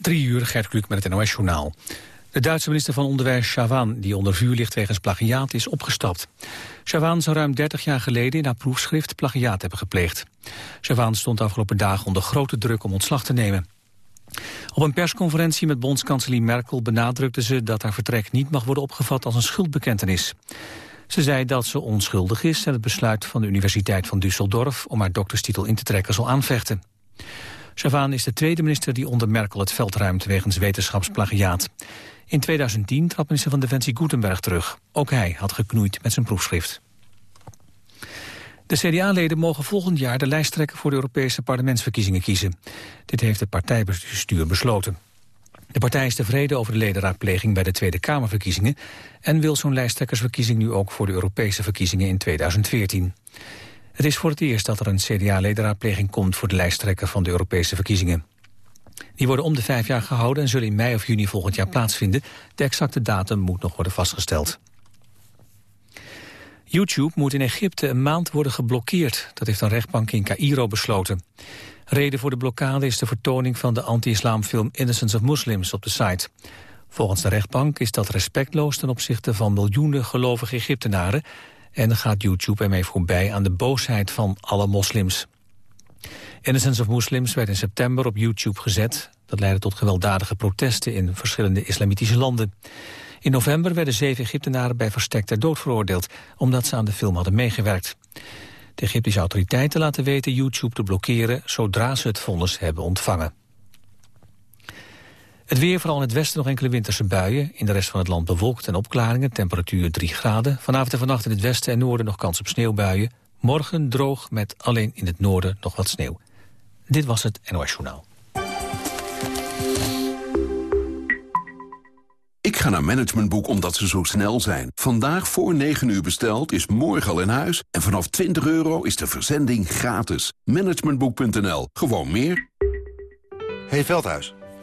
Drie uur, Gert Kluk met het NOS-journaal. De Duitse minister van Onderwijs Chavan, die onder vuur ligt wegens plagiaat, is opgestapt. Chavan zou ruim 30 jaar geleden in haar proefschrift plagiaat hebben gepleegd. Chavan stond afgelopen dagen onder grote druk om ontslag te nemen. Op een persconferentie met bondskanselier Merkel benadrukte ze dat haar vertrek niet mag worden opgevat als een schuldbekentenis. Ze zei dat ze onschuldig is en het besluit van de Universiteit van Düsseldorf om haar dokterstitel in te trekken zal aanvechten. Chavan is de tweede minister die onder Merkel het veld ruimt wegens wetenschapsplagiaat. In 2010 trad minister van Defensie Gutenberg terug. Ook hij had geknoeid met zijn proefschrift. De CDA-leden mogen volgend jaar de lijsttrekker voor de Europese parlementsverkiezingen kiezen. Dit heeft het partijbestuur besloten. De partij is tevreden over de ledenraadpleging bij de Tweede Kamerverkiezingen... en wil zo'n lijsttrekkersverkiezing nu ook voor de Europese verkiezingen in 2014. Het is voor het eerst dat er een CDA-ledenraadpleging komt... voor de lijsttrekker van de Europese verkiezingen. Die worden om de vijf jaar gehouden en zullen in mei of juni volgend jaar plaatsvinden. De exacte datum moet nog worden vastgesteld. YouTube moet in Egypte een maand worden geblokkeerd. Dat heeft een rechtbank in Cairo besloten. Reden voor de blokkade is de vertoning van de anti-islamfilm Innocence of Muslims op de site. Volgens de rechtbank is dat respectloos ten opzichte van miljoenen gelovige Egyptenaren... en gaat YouTube ermee voorbij aan de boosheid van alle moslims. Innocence of Muslims werd in september op YouTube gezet. Dat leidde tot gewelddadige protesten in verschillende islamitische landen. In november werden zeven Egyptenaren bij verstek ter dood veroordeeld... omdat ze aan de film hadden meegewerkt. De Egyptische autoriteiten laten weten YouTube te blokkeren... zodra ze het vonnis hebben ontvangen. Het weer, vooral in het westen nog enkele winterse buien. In de rest van het land bewolkt en opklaringen, temperatuur 3 graden. Vanavond en vannacht in het westen en noorden nog kans op sneeuwbuien. Morgen droog met alleen in het noorden nog wat sneeuw. Dit was het NOS Journaal. Ik ga naar Managementboek omdat ze zo snel zijn. Vandaag voor 9 uur besteld is morgen al in huis. En vanaf 20 euro is de verzending gratis. Managementboek.nl. Gewoon meer. Hey Veldhuis.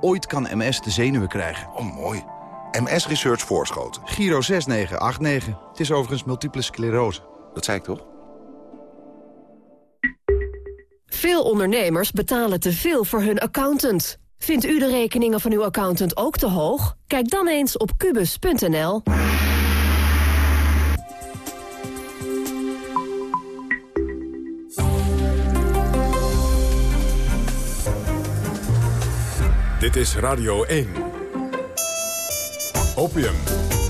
Ooit kan MS de zenuwen krijgen. Oh, mooi. MS Research Voorschoten. Giro 6989. Het is overigens multiple sclerose. Dat zei ik toch? Veel ondernemers betalen te veel voor hun accountant. Vindt u de rekeningen van uw accountant ook te hoog? Kijk dan eens op kubus.nl. Dit is Radio 1. Opium,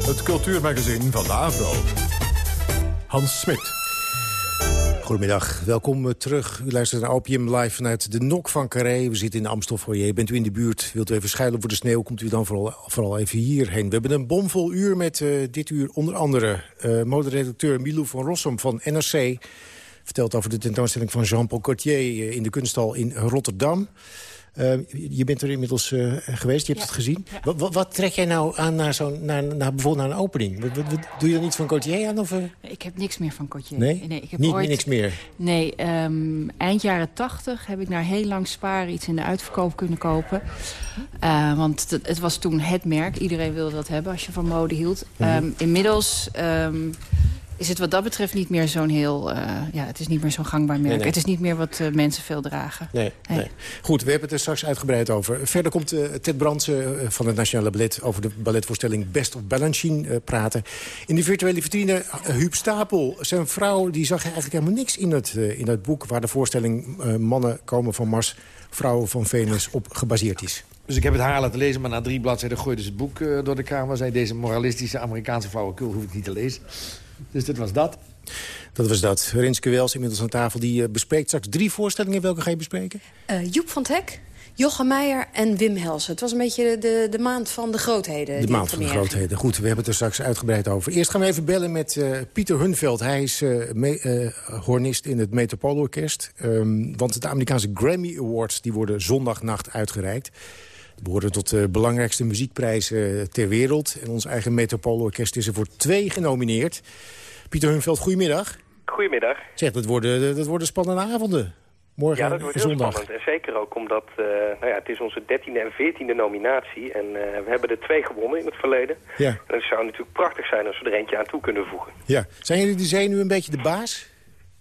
het cultuurmagazin van de Avro. Hans Smit. Goedemiddag, welkom terug. U luistert naar Opium live vanuit de Nok van Carré. We zitten in de Amstelfoyer. Bent u in de buurt, wilt u even schuilen voor de sneeuw... komt u dan vooral, vooral even hierheen. We hebben een bomvol uur met uh, dit uur onder andere... Uh, moderedacteur Milou van Rossum van NRC... vertelt over de tentoonstelling van Jean-Paul Courtier... Uh, in de kunsthal in Rotterdam... Uh, je bent er inmiddels uh, geweest, je hebt ja, het gezien. Ja. Wat, wat, trek jij nou aan naar, zo, naar, naar bijvoorbeeld naar een opening? Wat, wat, doe je dan iets van Cotier aan? Of, uh? Ik heb niks meer van Cotier. Nee? nee ik heb Niet, ooit... niks meer? Nee, um, eind jaren tachtig heb ik naar heel lang sparen iets in de uitverkoop kunnen kopen. want het, het, was toen het merk. Iedereen wilde dat hebben als je van mode hield. -hmm. um, inmiddels... Um, is het wat dat betreft niet meer zo'n heel... Uh, ja, het is niet meer zo'n gangbaar merk. Nee, nee. Het is niet meer wat uh, mensen veel dragen. Nee, nee. nee, Goed, we hebben het er straks uitgebreid over. Verder komt uh, Ted Brandsen van het Nationale Ballet... over de balletvoorstelling Best of Balanchine praten. In de virtuele vitrine Huub Stapel. Zijn vrouw die zag eigenlijk helemaal niks in het, in het boek... waar de voorstelling Mannen komen van Mars, Vrouwen van Venus op gebaseerd is. Dus ik heb het haar laten lezen, maar na drie bladzijden gooide ze het boek uh, door de kamer. Zei deze moralistische Amerikaanse flauwekul hoef ik niet te lezen. Dus dit was dat. Dat was dat. Rinske Wels inmiddels aan tafel. Die uh, bespreekt straks drie voorstellingen. Welke ga je bespreken? Uh, Joep van Hek, Jochem Meijer en Wim Helsen. Het was een beetje de, de maand van de grootheden. De maand van de grootheden. Goed, we hebben het er straks uitgebreid over. Eerst gaan we even bellen met uh, Pieter Hunveld. Hij is me, hornist in het Metropoolorkest. Um, want de Amerikaanse Grammy Awards die worden zondagnacht uitgereikt. We behoren tot de belangrijkste muziekprijzen ter wereld. En ons eigen Metropoolorkest is er voor twee genomineerd. Pieter Hunveld, goedemiddag. Goedemiddag. Zeg, dat worden, dat worden spannende avonden. Morgen ja, dat wordt heel zondag. spannend. En zeker ook omdat uh, nou ja, het is onze dertiende en veertiende nominatie. En uh, we hebben er twee gewonnen in het verleden. Ja. En het zou natuurlijk prachtig zijn als we er eentje aan toe kunnen voegen. Ja. Zijn jullie de zenuw een beetje de baas?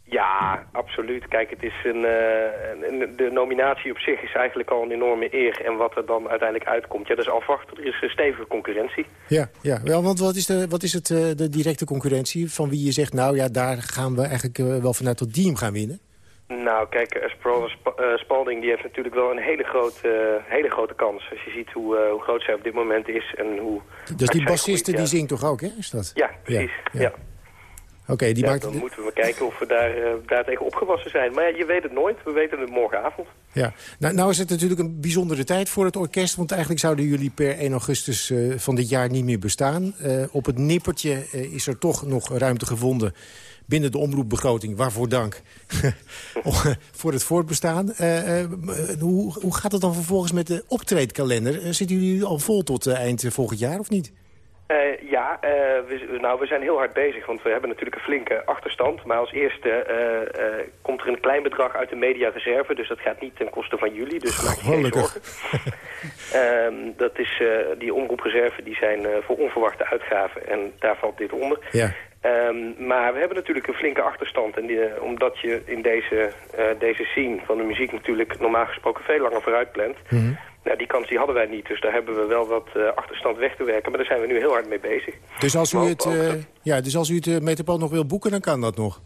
Ja, absoluut. Kijk, het is een, uh, een, de nominatie op zich is eigenlijk al een enorme eer. En wat er dan uiteindelijk uitkomt, ja, dat is afwachten. Er is een stevige concurrentie. Ja, ja. Wel, want wat is, de, wat is het, de directe concurrentie van wie je zegt... nou ja, daar gaan we eigenlijk wel vanuit tot die hem gaan winnen? Nou, kijk, Spalding die heeft natuurlijk wel een hele grote, hele grote kans. Als je ziet hoe, hoe groot zij op dit moment is en hoe... Dus die bassiste die zingt toch ook, hè? Is dat? Ja, precies. Ja. ja. Oké, okay, die ja, maakt... Dan moeten we kijken of we daar, uh, daar tegen opgewassen zijn. Maar ja, je weet het nooit. We weten het morgenavond. Ja, nou, nou is het natuurlijk een bijzondere tijd voor het orkest. Want eigenlijk zouden jullie per 1 augustus uh, van dit jaar niet meer bestaan. op het nippertje is er toch nog ruimte gevonden binnen de omroepbegroting, waarvoor dank, voor het voortbestaan. Hoe, hoe gaat het dan vervolgens met de optreedkalender? Zitten jullie al vol tot eind volgend jaar of niet? Ja, we, nou, we zijn heel hard bezig, want we hebben natuurlijk een flinke achterstand. Maar als eerste komt er een klein bedrag uit de mediareserve, dus dat gaat niet ten koste van jullie, dus maak je geen zorgen. um, dat is, die omroepreserve die zijn voor onverwachte uitgaven en daar valt dit onder. Ja. Um, maar we hebben natuurlijk een flinke achterstand. En die, omdat je in deze, uh, deze scene van de muziek natuurlijk normaal gesproken veel langer vooruit plant. Mm -hmm. Nou, die kans die hadden wij niet. Dus daar hebben we wel wat uh, achterstand weg te werken. Maar daar zijn we nu heel hard mee bezig. Dus als u het, uh, ja, dus als u het Metropool nog wil boeken, dan kan dat nog?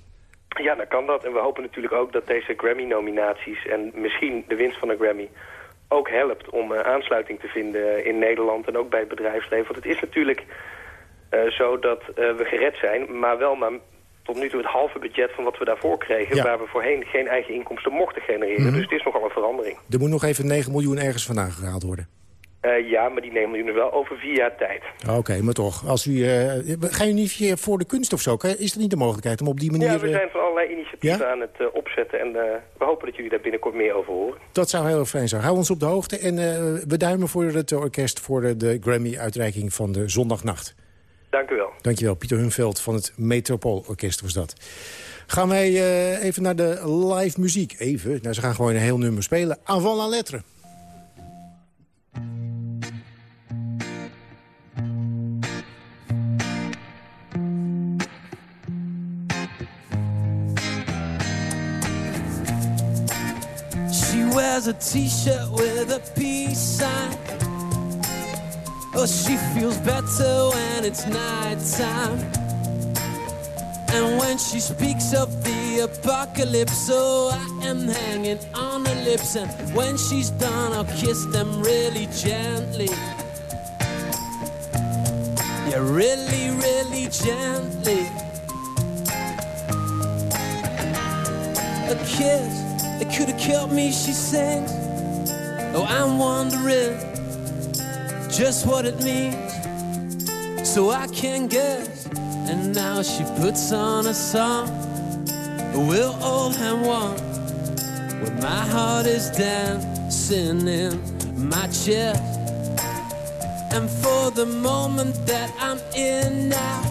Ja, dan kan dat. En we hopen natuurlijk ook dat deze Grammy-nominaties en misschien de winst van een Grammy ook helpt om aansluiting te vinden in Nederland en ook bij het bedrijfsleven. Want het is natuurlijk... Uh, zodat uh, we gered zijn, maar wel maar tot nu toe het halve budget van wat we daarvoor kregen... Ja. waar we voorheen geen eigen inkomsten mochten genereren. Mm -hmm. Dus het is nogal een verandering. Er moet nog even 9 miljoen ergens vandaan gehaald worden. Uh, ja, maar die 9 miljoen is wel over vier jaar tijd. Oké, okay, maar toch. Als u, ga je niet voor de kunst of zo? Is er niet de mogelijkheid om op die manier... Ja, we zijn van allerlei initiatieven ja? aan het opzetten... en we hopen dat jullie daar binnenkort meer over horen. Dat zou heel fijn zijn. Hou ons op de hoogte en we duimen voor het orkest... voor de, de Grammy-uitreiking van de zondagnacht. Dank u wel. Dank je wel. Pieter Hunveld van het Metropoolorkest was dat. Gaan wij uh, even naar de live muziek. Even, nou, ze gaan gewoon een heel nummer spelen. Avant la lettre. She wears a t-shirt with a peace sign Oh, she feels better when it's nighttime. And when she speaks of the apocalypse, oh, I am hanging on her lips. And when she's done, I'll kiss them really gently. Yeah, really, really gently. A kiss, it could have killed me, she sings. Oh, I'm wondering just what it means. So I can guess. And now she puts on a song. We'll all have one. Where my heart is dancing in my chest and for the moment that I'm in now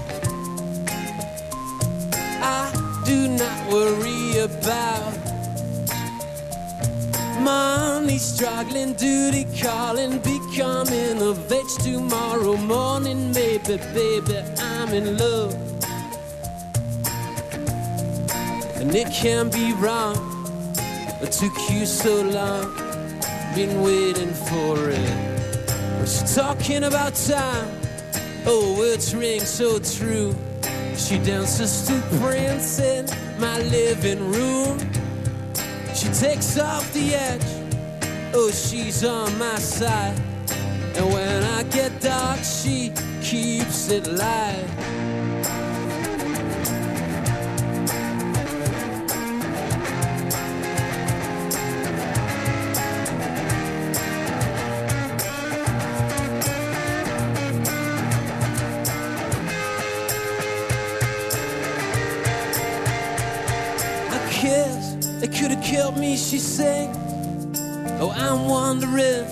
I do not worry about money struggling, duty calling, becoming of age tomorrow morning. Maybe, baby, I'm in love. And it can't be wrong. It took you so long, been waiting for it. But she's talking about time. Oh, words ring so true. She dances to Prince in my living room. She takes off the edge. Oh, she's on my side. And when I get dark, she keeps it light. Me, she sings. Oh, I'm wondering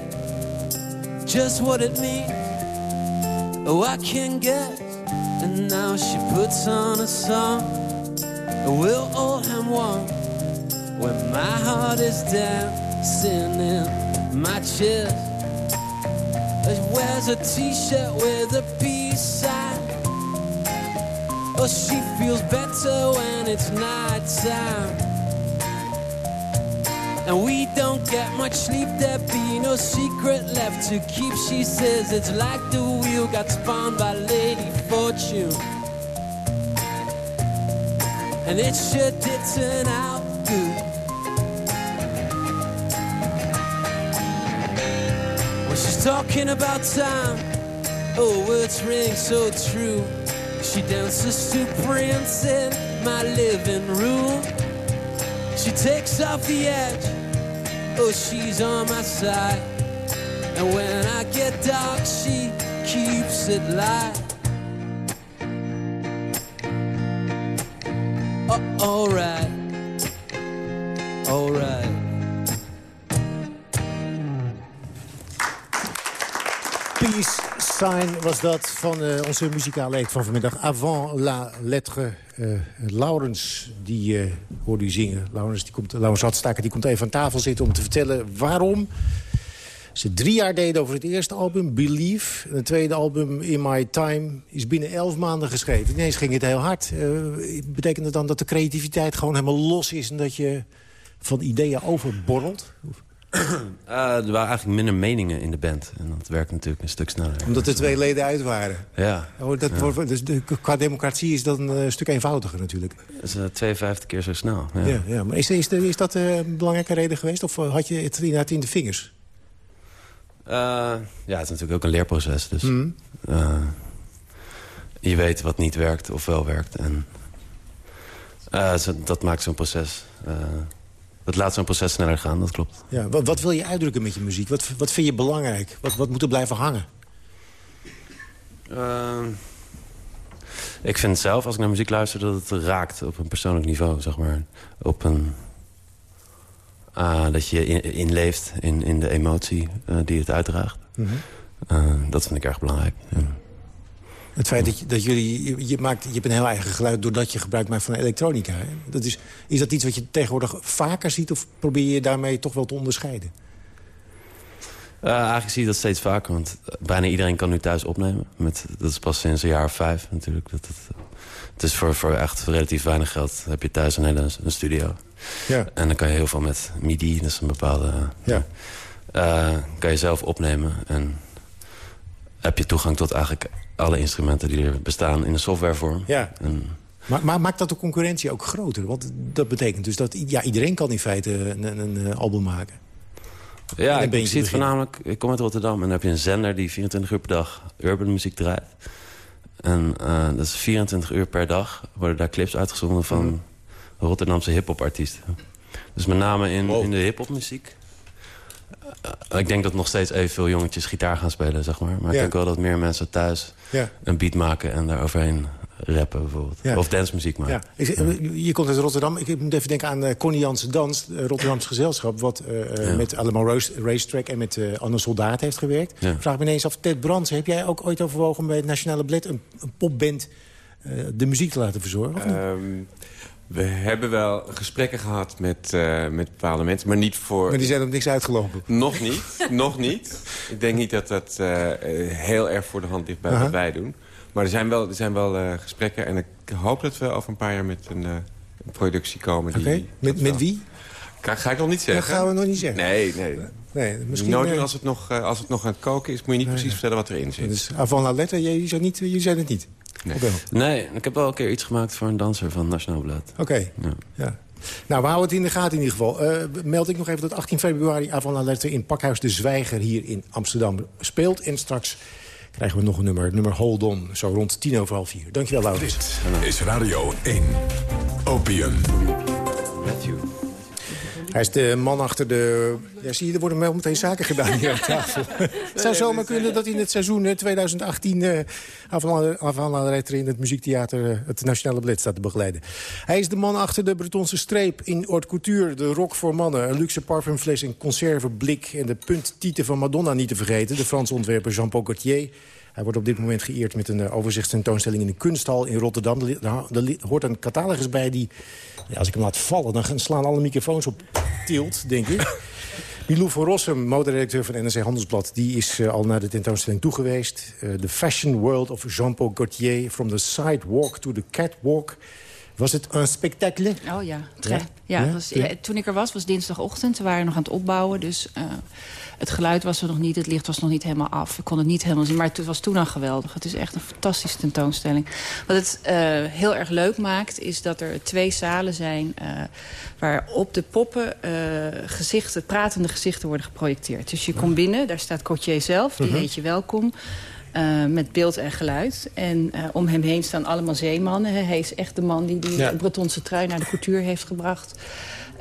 just what it means. Oh, I can't guess. And now she puts on a song. We'll all have one. When my heart is dancing in my chest. She wears a t-shirt with a peace sign. Oh, she feels better when it's night time. And we don't get much sleep, there be no secret left to keep. She says it's like the wheel got spun by Lady Fortune. And it sure did turn out good. When she's talking about time, oh, words ring so true. She dances to Prince in my living room. She takes off the edge. Oh, she's on my side. And when I get dark, she keeps it light. Peace Sign was dat van uh, onze muzikale van vanmiddag. Avant la lettre. Uh, Laurens, die uh, hoorde u zingen. Laurens, die komt, Laurens Radstaker, die komt even aan tafel zitten om te vertellen waarom ze drie jaar deden over het eerste album, Believe. En het tweede album, In My Time, is binnen elf maanden geschreven. Ineens ging het heel hard. betekent het dan dat de creativiteit gewoon helemaal los is... en dat je van ideeën overborrelt? Uh, er waren eigenlijk minder meningen in de band. En dat werkt natuurlijk een stuk sneller. Omdat er twee leden uit waren? Ja. Oh, dat ja. Wordt, dus de, qua democratie is dat een stuk eenvoudiger natuurlijk. Dat is uh, 52 keer zo snel. Ja, ja, ja. maar is, is, is dat uh, een belangrijke reden geweest? Of had je het inderdaad in de vingers? Uh, ja, het is natuurlijk ook een leerproces. Dus mm. je weet wat niet werkt of wel werkt. En dat maakt zo'n proces... Het laat zo'n proces sneller gaan, dat klopt. Ja, wat, wat, wil je uitdrukken met je muziek? Wat, wat vind je belangrijk? Wat, wat moet er blijven hangen? Uh, ik vind zelf, als ik naar muziek luister... dat het raakt op een persoonlijk niveau, zeg maar. Op een... Uh, dat je in, inleeft in, in de emotie uh, die het uitdraagt. Mm -hmm. dat vind ik erg belangrijk. Ja. Het feit dat, je, dat jullie... Je, je, maakt, je hebt een heel eigen geluid doordat je gebruik maakt van elektronica. Hè? Dat is, is dat iets wat je tegenwoordig vaker ziet... of probeer je daarmee toch wel te onderscheiden? Uh, eigenlijk zie je dat steeds vaker. Want bijna iedereen kan nu thuis opnemen. Met, dat is pas sinds een jaar of vijf natuurlijk. Dat, dat, het is voor, voor echt relatief weinig geld. heb je thuis een hele een studio. Ja. En dan kan je heel veel met MIDI. Dat is een bepaalde... Ja. Uh, kan je zelf opnemen. En heb je toegang tot eigenlijk alle instrumenten die er bestaan in de softwarevorm. Ja. En... Maar, maar maakt dat de concurrentie ook groter? Want dat betekent dus dat ja, iedereen kan in feite een, een, een album maken. Ja, ik, ik zie het voornamelijk... Ik kom uit Rotterdam en dan heb je een zender die 24 uur per dag urban muziek draait. En uh, dat is 24 uur per dag worden daar clips uitgezonden van mm. Rotterdamse hip-hop artiesten. Dus met name in, in de hip-hop muziek. Ik denk dat nog steeds evenveel jongetjes gitaar gaan spelen, zeg maar. Maar Ja. ik denk wel dat meer mensen thuis Ja. een beat maken en daar overheen rappen bijvoorbeeld. Ja. Of dancemuziek maken. Ja. Ik, je komt uit Rotterdam. Ik moet even denken aan uh, Connie Jansen Dans, uh, Rotterdams gezelschap... wat uh, Ja. met race, racetrack en met uh, Anne Soldaat heeft gewerkt. Ja. Vraag me ineens af, Ted Brands, heb jij ook ooit overwogen... bij het Nationale Ballet een, een popband uh, de muziek te laten verzorgen? We hebben wel gesprekken gehad met, uh, met bepaalde mensen, maar niet voor... maar die zijn op niks uitgelopen? Nog niet, nog niet. Ik denk niet dat dat uh, heel erg voor de hand ligt bij wat wij doen. Maar er zijn wel, er zijn wel gesprekken en ik hoop dat we over een paar jaar met een, een productie komen. Oké, met, met wie? Ga, ga ik nog niet zeggen. Dat gaan we nog niet zeggen. Nee, nee. nee misschien, Nooit eh, doen als het, nog, als het nog aan het koken is, moet je niet Nee, precies vertellen wat erin zit. Dus avant la jullie zijn, niet, jullie zijn het niet? Nee. Nee, ik heb wel een keer iets gemaakt voor een danser van Nationaal Blad. Oké, Ja. ja. Nou, we houden het in de gaten in ieder geval. Uh, meld ik nog even dat 18 februari Avant la lettre in Pakhuis de Zwijger hier in Amsterdam speelt. En straks krijgen we nog een nummer, nummer Hold On, zo rond tien over half vier. Dankjewel, Laurens. Dit is Radio 1. Opium. Matthew. Hij is de man achter de... Ja, zie je, er worden wel meteen zaken gedaan hier aan tafel. het zou zomaar kunnen dat in het seizoen 2018... Uh, aanvallaretter in het muziektheater... Uh, het Nationale Ballet staat te begeleiden. Hij is de man achter de Bretonse streep in Haute Couture. De rok voor mannen, een luxe parfumfles, een conserveblik... en de punttieten van Madonna niet te vergeten. De Franse ontwerper Jean-Paul Gaultier... Hij wordt op dit moment geëerd met een uh, overzichtstentoonstelling in de kunsthal in Rotterdam. Er, hoort een catalogus bij die, ja, als ik hem laat vallen... dan slaan alle microfoons op tilt, denk ik. Milou van Rossum, moderedacteur van NRC Handelsblad... die is uh, al naar de tentoonstelling toegeweest. Uh, the Fashion World of Jean-Paul Gaultier... From the Sidewalk to the Catwalk... Was het een spektakel? Oh ja, ja? ja, Was, toen ik er was, was dinsdagochtend. We waren nog aan het opbouwen, dus uh, het geluid was er nog niet, het licht was nog niet helemaal af. Ik kon het niet helemaal zien, maar het was toen al geweldig. Het is echt een fantastische tentoonstelling. Wat het uh, heel erg leuk maakt, is dat er twee zalen zijn... Uh, waar op de poppen gezichten, pratende gezichten worden geprojecteerd. Dus je komt binnen, daar staat Cotier zelf, die heet je welkom... Uh, met beeld en geluid. En uh, om hem heen staan allemaal zeemannen. Hij is echt de man die die ja. Bretonse trui naar de couture heeft gebracht.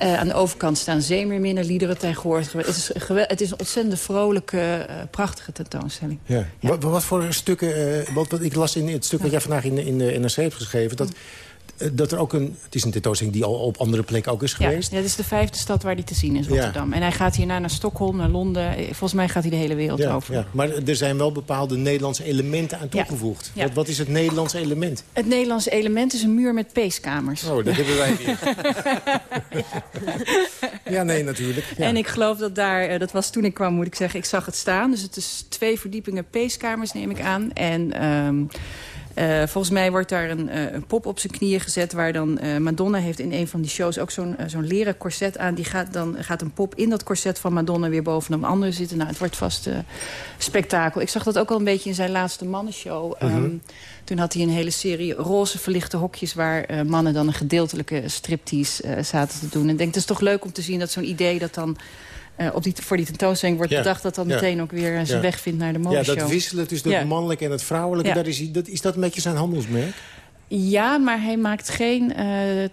Uh, aan de overkant staan zeemeerminnen, liederen tegenwoordig. Het is, het is een ontzettend vrolijke, prachtige tentoonstelling. Ja. ja. Wat, wat, voor stukken... Wat, wat, ik las in het stuk wat jij vandaag in, in de NRC hebt geschreven... dat dat er ook een... Het is een tentoonstelling die al op andere plekken ook is geweest. Ja, het is de vijfde stad waar hij te zien is, Rotterdam. Ja. En hij gaat hierna naar Stockholm, naar Londen. Volgens mij gaat hij de hele wereld ja, over. Ja. Maar er zijn wel bepaalde Nederlandse elementen aan toegevoegd. Wat, wat, is het Nederlandse element? Het Nederlandse element is een muur met peeskamers. Oh, dat hebben wij hier. ja, nee, natuurlijk. En ik geloof dat daar... Dat was toen ik kwam, moet ik zeggen. Ik zag het staan. Dus het is twee verdiepingen peeskamers, neem ik aan. En... Um, Uh, volgens mij wordt daar een, uh, een, pop op zijn knieën gezet... waar dan uh, Madonna heeft in een van die shows ook zo'n zo'n leren corset aan. Die gaat, dan gaat een pop in dat corset van Madonna weer boven een andere zitten. Nou, het wordt vast spektakel. Ik zag dat ook al een beetje in zijn laatste mannenshow. -huh. um, toen had hij een hele serie roze verlichte hokjes... waar mannen dan een gedeeltelijke striptease zaten te doen. En ik denk, het is toch leuk om te zien dat zo'n idee... dat dan uh, op die, voor die tentoonstelling wordt ja. bedacht... dat dan meteen ook weer zijn ja. weg vindt naar de modeshow. Ja, dat wisselen tussen het mannelijke en het vrouwelijke... Dat is, dat, is dat een beetje zijn handelsmerk? Ja, maar hij maakt geen. Uh,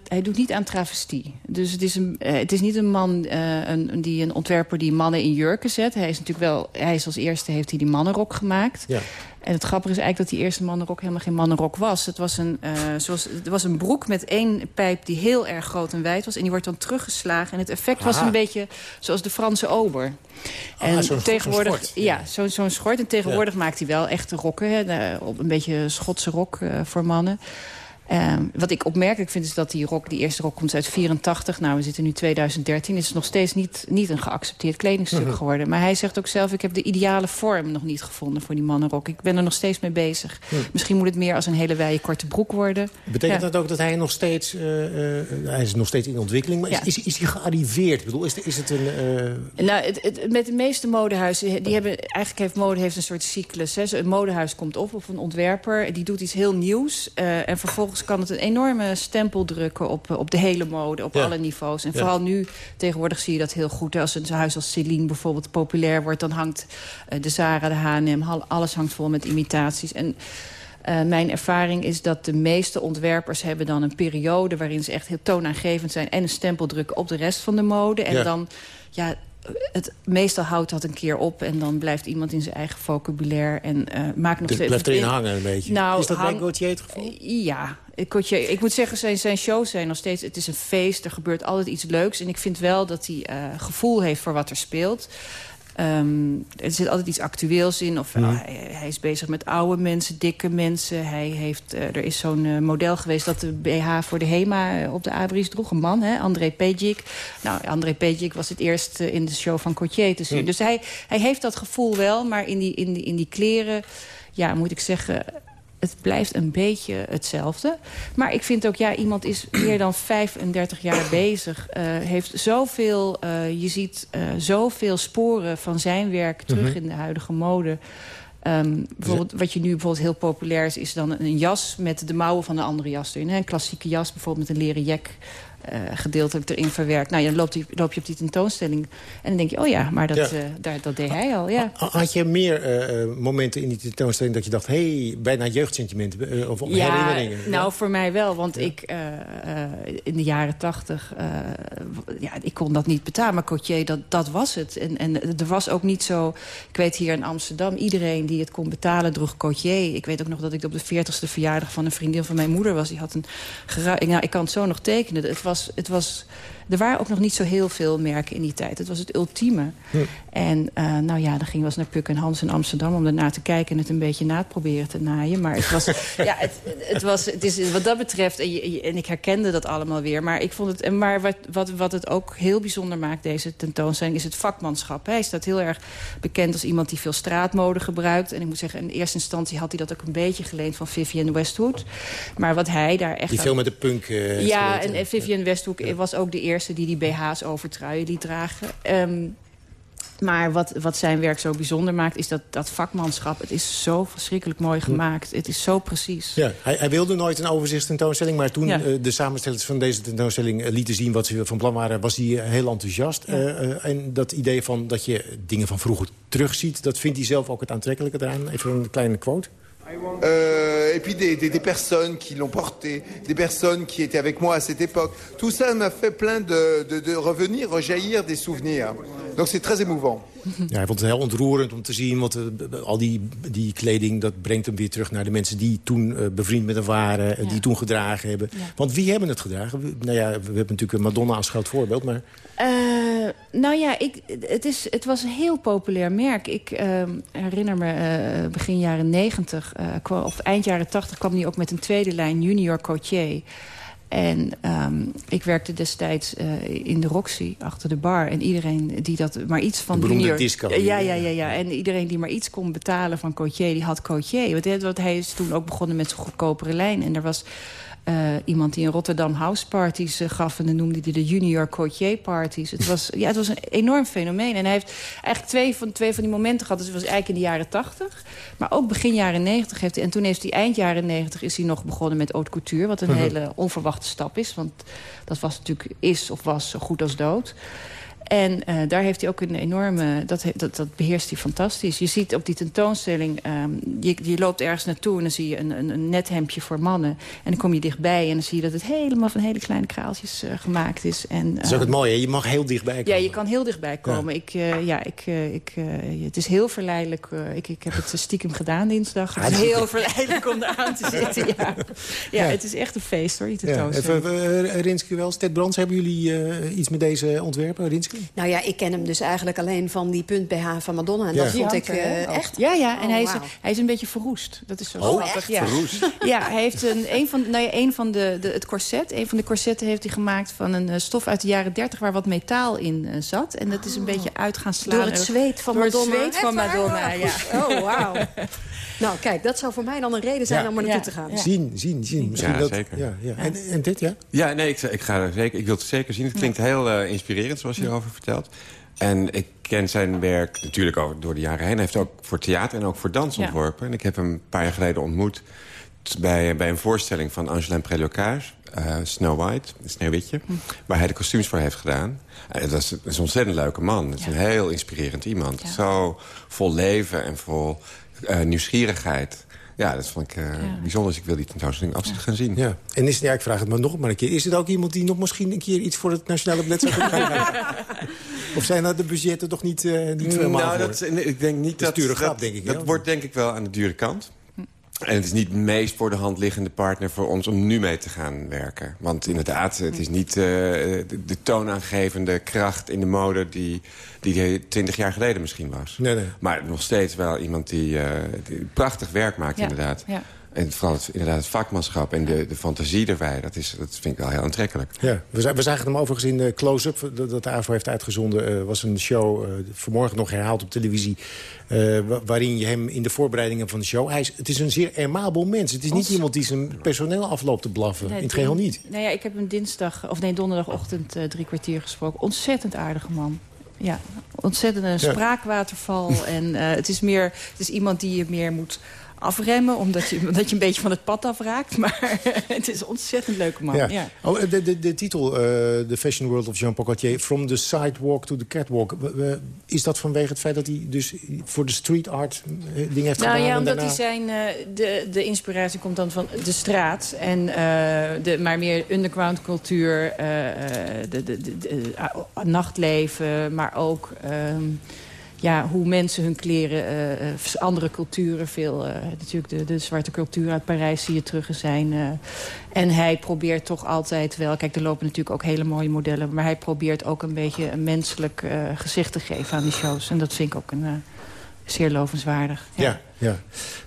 hij doet niet aan travestie. Dus het is, een, uh, het is niet een man, uh, een, die een ontwerper die mannen in jurken zet. Hij is natuurlijk wel. Hij is als eerste heeft hij die mannenrok gemaakt. Ja. En het grappige is eigenlijk dat die eerste mannenrok helemaal geen mannenrok was. Het was een, zoals, het was een broek met één pijp die heel erg groot en wijd was. En die wordt dan teruggeslagen. En het effect Aha. was een beetje zoals de Franse ober. En ah, zo tegenwoordig, schort. ja, zo'n zo schort. En tegenwoordig ja. maakt hij wel echte rokken. Hè, een beetje Schotse rok voor mannen. Um, wat ik opmerkelijk vind is dat die rok, die eerste rok komt uit 84. Nou, we zitten nu 2013. Het is nog steeds niet, niet een geaccepteerd kledingstuk uh -huh. geworden. Maar hij zegt ook zelf, ik heb de ideale vorm nog niet gevonden voor die mannenrok. Ik ben er nog steeds mee bezig. Uh -huh. Misschien moet het meer als een hele wijde korte broek worden. Betekent ja. dat ook dat hij nog steeds, uh, hij is nog steeds in ontwikkeling, maar ja. is, is, is hij gearriveerd? Ik bedoel, is, is het een... Nou, het, het, met de meeste modehuizen, die hebben, eigenlijk heeft mode heeft een soort cyclus. Hè. Een modehuis komt op of een ontwerper, die doet iets heel nieuws en vervolgens kan het een enorme stempel drukken op, op de hele mode, op ja. alle niveaus. En ja. vooral nu, tegenwoordig zie je dat heel goed. Als een huis als Celine bijvoorbeeld populair wordt... dan hangt uh, de Zara, de H&M, alles hangt vol met imitaties. En uh, mijn ervaring is dat de meeste ontwerpers hebben dan een periode... waarin ze echt heel toonaangevend zijn... en een stempel drukken op de rest van de mode. En ja. dan... Ja, het, meestal houdt dat een keer op en dan blijft iemand in zijn eigen vocabulaire en uh, maakt nog dus steeds... blijft erin hangen een beetje. Nou, is dat hang... bij Gauthier het geval? Ja, Ik moet zeggen, zijn, zijn shows zijn nog steeds... Het is een feest, er gebeurt altijd iets leuks. En ik vind wel dat hij uh, gevoel heeft voor wat er speelt. Um, er zit altijd iets actueels in. Of, ja. uh, hij, hij, is bezig met oude mensen, dikke mensen. Hij heeft, uh, er is zo'n uh, model geweest dat de BH voor de HEMA op de abris droeg. Een man, hè? André Pejic. Nou, André Pejic was het eerst in de show van Cotier te zien. Ja. Dus hij, hij heeft dat gevoel wel, maar in die, in die, in die kleren... ja, moet ik zeggen het blijft een beetje hetzelfde. Maar ik vind ook, ja, iemand is meer dan 35 jaar bezig. Uh, heeft zoveel, uh, je ziet uh, zoveel sporen van zijn werk terug mm -hmm. in de huidige mode. Um, bijvoorbeeld, wat je nu bijvoorbeeld heel populair is... is dan een jas met de mouwen van een andere jas erin. Een klassieke jas, bijvoorbeeld met een leren jek... gedeeltelijk erin verwerkt. Nou, dan loop je, loop je op die tentoonstelling en dan denk je... oh ja, maar dat, daar, dat deed hij al, ja. Had je meer momenten in die tentoonstelling dat je dacht... hé, hey, bijna jeugdsentiment of ja, herinneringen? nou, voor mij wel, want ik in de jaren tachtig... ja, ik kon dat niet betalen, maar Cotier, dat, dat was het. En, en er was ook niet zo... Ik weet hier in Amsterdam, iedereen die het kon betalen droeg Cotier. Ik weet ook nog dat ik op de 40ste verjaardag van een vriendin van mijn moeder was. Die had een nou, ik kan het zo nog tekenen. Het was, het was er waren ook nog niet zo heel veel merken in die tijd. Het was het ultieme. Hm. En uh, nou ja, dan ging was naar Puk en Hans in Amsterdam... om ernaar te kijken en het een beetje na te proberen te naaien. Maar het was, ja, het, het, was, het is wat dat betreft... En, je, en, ik herkende dat allemaal weer. Maar, ik vond het, maar wat, wat, wat het ook heel bijzonder maakt, deze tentoonstelling... is het vakmanschap. Hij staat heel erg bekend als iemand die veel straatmode gebruikt. En ik moet zeggen, in eerste instantie had hij dat ook een beetje geleend... van Vivienne Westwood. Maar wat hij daar echt... Die veel met de punk... Uh, ja, en, Vivienne Westwood was ook de eerste die die BH's over truien liet dragen. Um, maar wat, wat zijn werk zo bijzonder maakt, is dat, dat vakmanschap. Het is zo verschrikkelijk mooi hm. gemaakt. Het is zo precies. Ja, hij, hij wilde nooit een overzichtstentoonstelling. Maar toen uh, de samenstellers van deze tentoonstelling uh, lieten zien wat ze van plan waren... was hij heel enthousiast. Ja. Uh, en dat idee van dat je dingen van vroeger terugziet... dat vindt hij zelf ook het aantrekkelijke eraan. Even een kleine quote. Euh, et puis des, des, des personnes qui l'ont porté, des personnes qui étaient avec moi à cette époque. Tout ça m'a fait plein de, de, de revenir, rejaillir des souvenirs. Donc c'est très émouvant. Ja, hij vond het heel ontroerend om te zien, want uh, al die, die kleding... dat brengt hem weer terug naar de mensen die toen uh, bevriend met hem waren... Ja. die toen gedragen hebben. Ja. Want wie hebben het gedragen? Nou ja, we hebben natuurlijk Madonna als groot voorbeeld, maar... Uh, nou ja, ik, het, is, het was een heel populair merk. Ik ehm, herinner me begin jaren 90, of eind jaren 80... kwam hij ook met een tweede lijn Junior Coutier... En um, ik werkte destijds uh, in de Roxy, achter de bar. En iedereen die dat maar iets van... De junior, disco. ja, ja, ja, ja. En iedereen die maar iets kon betalen van Cotier, die had Cotier. Want, want hij is toen ook begonnen met zijn goedkopere lijn. En er was uh, iemand die in Rotterdam houseparties uh, gaf... en dan noemde hij de junior courtier parties. Het was, ja, het was een enorm fenomeen. En hij heeft eigenlijk twee van, twee van die momenten gehad. Dus het was eigenlijk in de jaren tachtig. Maar ook begin jaren negentig heeft hij... en toen heeft hij eind jaren negentig is hij nog begonnen met haute couture... wat een uh. -huh. hele onverwachte stap is. Want dat was natuurlijk, is of was zo goed als dood. En uh, daar heeft hij ook een enorme... Dat, dat, dat beheerst hij fantastisch. Je ziet op die tentoonstelling... Um, je, je loopt ergens naartoe en dan zie je een, een, een nethemdje voor mannen. En dan kom je dichtbij en dan zie je dat het helemaal van hele kleine kraaltjes uh, gemaakt is. En, dat is ook het mooie, je mag heel dichtbij komen. Ja, je kan heel dichtbij komen. Ja. Ik, ja, ik, ik, het is heel verleidelijk. ik, ik heb het stiekem gedaan dinsdag. Het is heel verleidelijk om er aan te zitten. Ja. Ja, ja, het is echt een feest hoor, die tentoonstelling. Ja. Even, Rinske wel, Ted Brands, hebben jullie iets met deze ontwerpen? Nou ja, ik ken hem dus eigenlijk alleen van die punt BH van Madonna. En ja. dat vond ik uh, echt... Ja, ja, en oh, hij, is, wow. hij is een beetje verroest. Dat is zo oh, grappig. Ja. Verroest? Ja, hij heeft een, een van, nou ja, een van de, de, het corset. Een van de corsetten heeft hij gemaakt van een uh, stof uit de jaren 30... waar wat metaal in uh, zat. En dat is een beetje uit gaan slaan. Door het zweet van Door Madonna? Door het zweet van Madonna, ja. Oh, wauw. Nou, kijk, dat zou voor mij dan een reden zijn ja, om er naartoe ja, te gaan. Ja. Zien, zien, zien. Misschien ja, dat, zeker. Ja, ja. En, en dit, ja? Ja, nee, ik, ik, ga zeker, ik wil het zeker zien. Het klinkt heel uh, inspirerend, zoals je erover vertelt. En ik ken zijn werk natuurlijk ook door de jaren heen. Hij heeft ook voor theater en ook voor dans ontworpen. En ik heb hem een paar jaar geleden ontmoet... bij, bij een voorstelling van Angelin Prelocage... Uh, Snow White, Sneeuwwitje, hm. waar hij de kostuums voor heeft gedaan. Dat is, dat is een ontzettend leuke man. Het is ja. een heel inspirerend iemand. Ja. Zo vol leven en vol uh, nieuwsgierigheid. Ja, dat vond ik uh, ja. bijzonder. Dus ik wil die tentoonstelling absoluut ja. gaan zien. Ja. En is, ja, ik vraag het maar nog maar een keer. Is het ook iemand die nog misschien een keer iets voor het Nationale Ballet zou kunnen doen? of zijn dat de budgetten toch niet, uh, niet helemaal Nou, dat, ik denk niet dat... Dat, grap, denk ik, dat wordt denk ik wel aan de dure kant. En het is niet de meest voor de hand liggende partner voor ons om nu mee te gaan werken. Want inderdaad, het is niet uh, de, de toonaangevende kracht in de mode... die, die twintig jaar geleden misschien was. Nee, nee. Maar nog steeds wel iemand die, uh, die prachtig werk maakt, ja. inderdaad. Ja. En vooral het, inderdaad het vakmanschap en de, de fantasie erbij. Dat, is, dat vind ik wel heel aantrekkelijk. Ja, we, we zagen hem overigens in de Close-Up, dat, de AVO heeft uitgezonden. Uh, was een show, uh, vanmorgen nog herhaald op televisie... Uh, waarin je hem in de voorbereidingen van de show... Hij is, het is een zeer ermabel mens. Het is niet Ons... iemand die zijn personeel afloopt te blaffen. Nee, in het geheel niet. Nee, ja, ik heb hem dinsdag, of nee, donderdagochtend drie kwartier gesproken. Ontzettend aardige man. Ja, ontzettend een spraakwaterval. Ja. en het is meer, het is iemand die je meer moet afremmen... omdat je, omdat je een beetje van het pad afraakt. Maar het is een ontzettend leuke man. Ja. Oh, de, de, de titel, uh, The Fashion World of Jean-Paul Gaultier... From the Sidewalk to the Catwalk. is dat vanwege het feit dat hij dus voor de street art dingen heeft nou, gedaan? Ja, omdat hij zijn, de, de inspiratie komt dan van de straat. En, de, maar meer underground cultuur, de, de, de, nachtleven... maar ook... Ehm, ja, hoe mensen hun kleren, uh, andere culturen, veel, uh, natuurlijk de, de, zwarte cultuur uit Parijs zie je terug zijn. En hij probeert toch altijd wel, kijk er lopen natuurlijk ook hele mooie modellen, maar hij probeert ook een beetje een menselijk gezicht te geven aan die shows. En dat vind ik ook een zeer lovenswaardig. Ja. Nou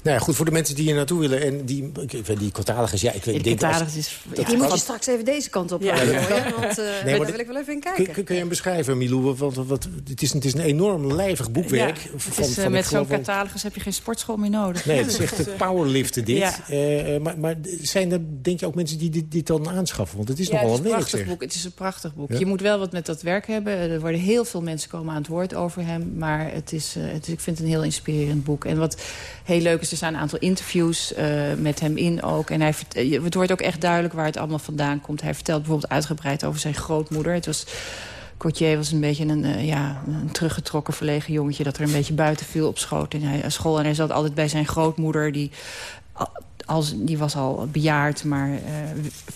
ja, goed, voor de mensen die hier naartoe willen. En die, ik weet, die catalogus, ja, ik weet. Als, is... die moet je straks even deze kant op ja. ja. want uh, nee, daar wil ik wel even in kijken. Kun, kun je hem beschrijven, Milou? Want, wat, het, is, het is een enorm lijvig boekwerk. Ja, van, is, uh, van, met zo'n catalogus heb je geen sportschool meer nodig. Nee, het is echt het powerliften dit. Ja. Uh, maar, maar zijn er, denk je, ook mensen die dit, dit dan aanschaffen? Want het is nogal een prachtig boek. Het is een prachtig boek. Je moet wel wat met dat werk hebben. Er worden heel veel mensen komen aan het woord over hem. Maar het is, het, ik vind het een heel inspirerend boek. En wat heel leuk is, er staan een aantal interviews uh, met hem in ook. En hij, het wordt ook echt duidelijk waar het allemaal vandaan komt. Hij vertelt bijvoorbeeld uitgebreid over zijn grootmoeder. Het was... Courtier was een beetje een, uh, ja, een teruggetrokken, verlegen jongetje... dat er een beetje buiten viel op schoot in hij, school. En hij zat altijd bij zijn grootmoeder... die als, die was al bejaard, maar uh,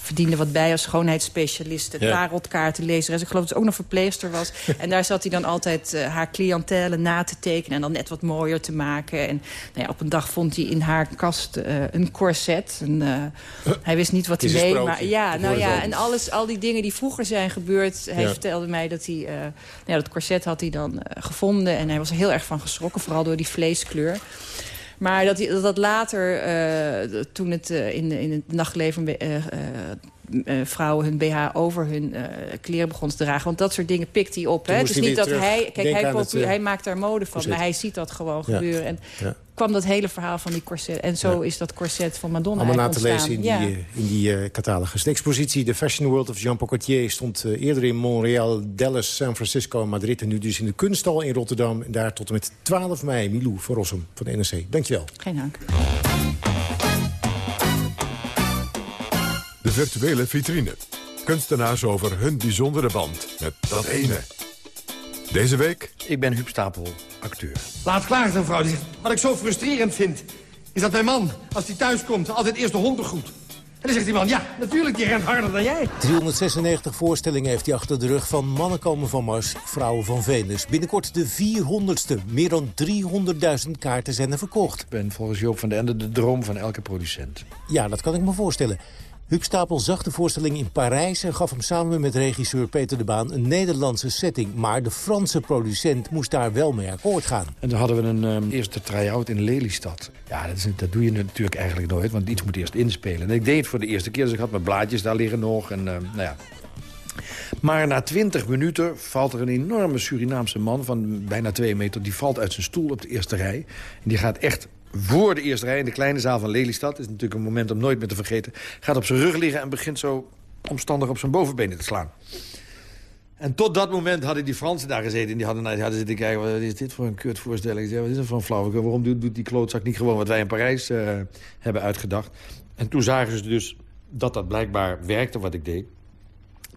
verdiende wat bij als schoonheidsspecialist. Ja. tarotkaartenlezer. ik geloof dat ze ook nog verpleegster was. en daar zat hij dan altijd uh, haar cliëntele na te tekenen... en dan net wat mooier te maken. En nou ja, op een dag vond hij in haar kast uh, een corset. En, hij wist niet wat hij deed. Maar, ja, nou ja, en alles, al die dingen die vroeger zijn gebeurd... hij ja. vertelde mij dat hij... nou ja, dat corset had hij dan gevonden. En hij was er heel erg van geschrokken, vooral door die vleeskleur. Maar dat, dat, later, uh, toen het uh, in, in het nachtleven... Uh, vrouwen hun BH over hun kleren begonnen te dragen. Want dat soort dingen pikt hij op. Hè? Het is niet dat hij... Kijk, hij, het, hij, maakt daar mode van, maar hij ziet dat gewoon ja. gebeuren. En ja kwam dat hele verhaal van die corset. En zo is dat corset van Madonna Allemaal na te lezen in die, in die uh, catalogus. De expositie The Fashion World of Jean-Paul Gaultier... stond uh, eerder in Montreal, Dallas, San Francisco en Madrid... en nu dus in de kunsthal in Rotterdam. En daar tot en met 12 mei. Milou van Rossum van de NRC. Dankjewel. Geen dank. De virtuele vitrine. Kunstenaars over hun bijzondere band met dat ene. Deze week... Ik ben Huub Stapel, acteur. Laat klaar zijn, vrouw. Wat ik zo frustrerend vind... is dat mijn man, als hij thuis komt, altijd eerst de hond begroet. En dan zegt die man, ja, natuurlijk, die rent harder dan jij. 396 voorstellingen heeft hij achter de rug van Mannen komen van Mars, Vrouwen van Venus. Binnenkort de 400ste. Meer dan 300.000 kaarten zijn er verkocht. Ik ben volgens Joop van den Ende de droom van elke producent. Ja, dat kan ik me voorstellen. Huub Stapel zag de voorstelling in Parijs en gaf hem samen met regisseur Peter de Baan een Nederlandse setting. Maar de Franse producent moest daar wel mee akkoord gaan. En dan hadden we een um, eerste try-out in Lelystad. Ja, dat, is, dat, doe je natuurlijk eigenlijk nooit, want iets moet eerst inspelen. En ik deed het voor de eerste keer, dus ik had mijn blaadjes daar liggen nog. En, uh, nou ja. Maar na twintig minuten valt er een enorme Surinaamse man van bijna twee meter... die valt uit zijn stoel op de eerste rij. En die gaat echt voor de eerste rij in de kleine zaal van Lelystad. is natuurlijk een moment om nooit meer te vergeten. Gaat op zijn rug liggen en begint zo omstandig op zijn bovenbenen te slaan. En tot dat moment hadden die Fransen daar gezeten. En die hadden, die hadden zitten kijken, wat is dit voor een kutvoorstelling? Wat is dat voor een flauwekul? Waarom doet, doet die klootzak niet gewoon wat wij in Parijs uh, hebben uitgedacht? En toen zagen ze dus dat dat blijkbaar werkte wat ik deed.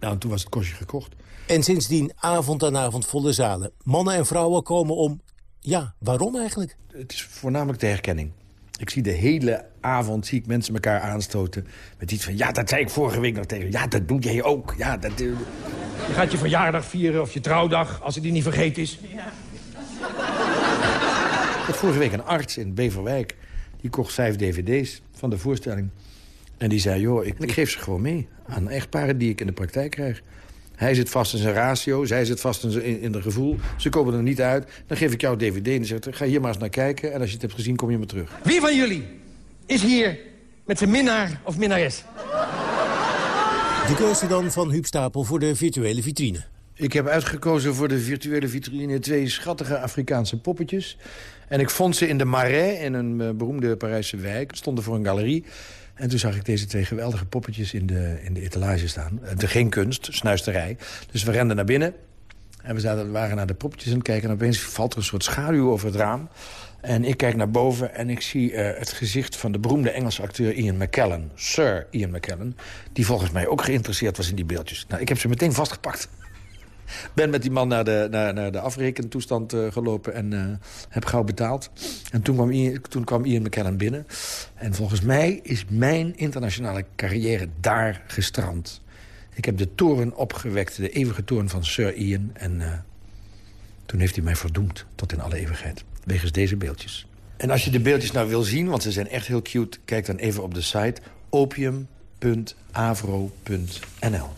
Nou, en toen was het kostje gekocht. En sindsdien avond aan avond volle zalen. Mannen en vrouwen komen om ja, waarom eigenlijk? Het is voornamelijk de herkenning. Ik zie de hele avond zie ik mensen elkaar aanstoten met iets van... ja, dat zei ik vorige week nog tegen Ja, dat doe jij ook. Ja, dat, uh... Je gaat je verjaardag vieren of je trouwdag, als het die niet vergeten is. Ja. Ik had vorige week een arts in Beverwijk. Die kocht vijf dvd's van de voorstelling. En die zei, joh, ik, ik geef ze gewoon mee aan echtparen die ik in de praktijk krijg. Hij zit vast in zijn ratio, zij zit vast in, in, in de gevoel. Ze komen er niet uit. Dan geef ik jou dvd en zeg ga hier maar eens naar kijken. En als je het hebt gezien, kom je maar terug. Wie van jullie is hier met zijn minnaar of minnares? De keuze dan van Huub Stapel voor de virtuele vitrine. Ik heb uitgekozen voor de virtuele vitrine twee schattige Afrikaanse poppetjes. En ik vond ze in de Marais, in een uh, beroemde Parijse wijk. Stonden voor een galerie. En toen zag ik deze twee geweldige poppetjes in de, in de etalage staan. De eh, geen kunst, snuisterij. Dus we renden naar binnen. En we zaten, waren naar de poppetjes aan het kijken. En opeens valt er een soort schaduw over het raam. En ik kijk naar boven en ik zie uh, het gezicht van de beroemde Engelse acteur Ian McKellen. Sir Ian McKellen. Die volgens mij ook geïnteresseerd was in die beeldjes. Nou, ik heb ze meteen vastgepakt. Ben met die man naar de, naar, naar de afrekentoestand uh, gelopen en uh, heb gauw betaald. En toen kwam, Ian, toen kwam McKellen binnen. En volgens mij is mijn internationale carrière daar gestrand. Ik heb de toren opgewekt, de eeuwige toren van Sir Ian. En uh, toen heeft hij mij verdoemd tot in alle eeuwigheid. Wegens deze beeldjes. En als je de beeldjes nou wil zien, want ze zijn echt heel cute... kijk dan even op de site opium.avro.nl.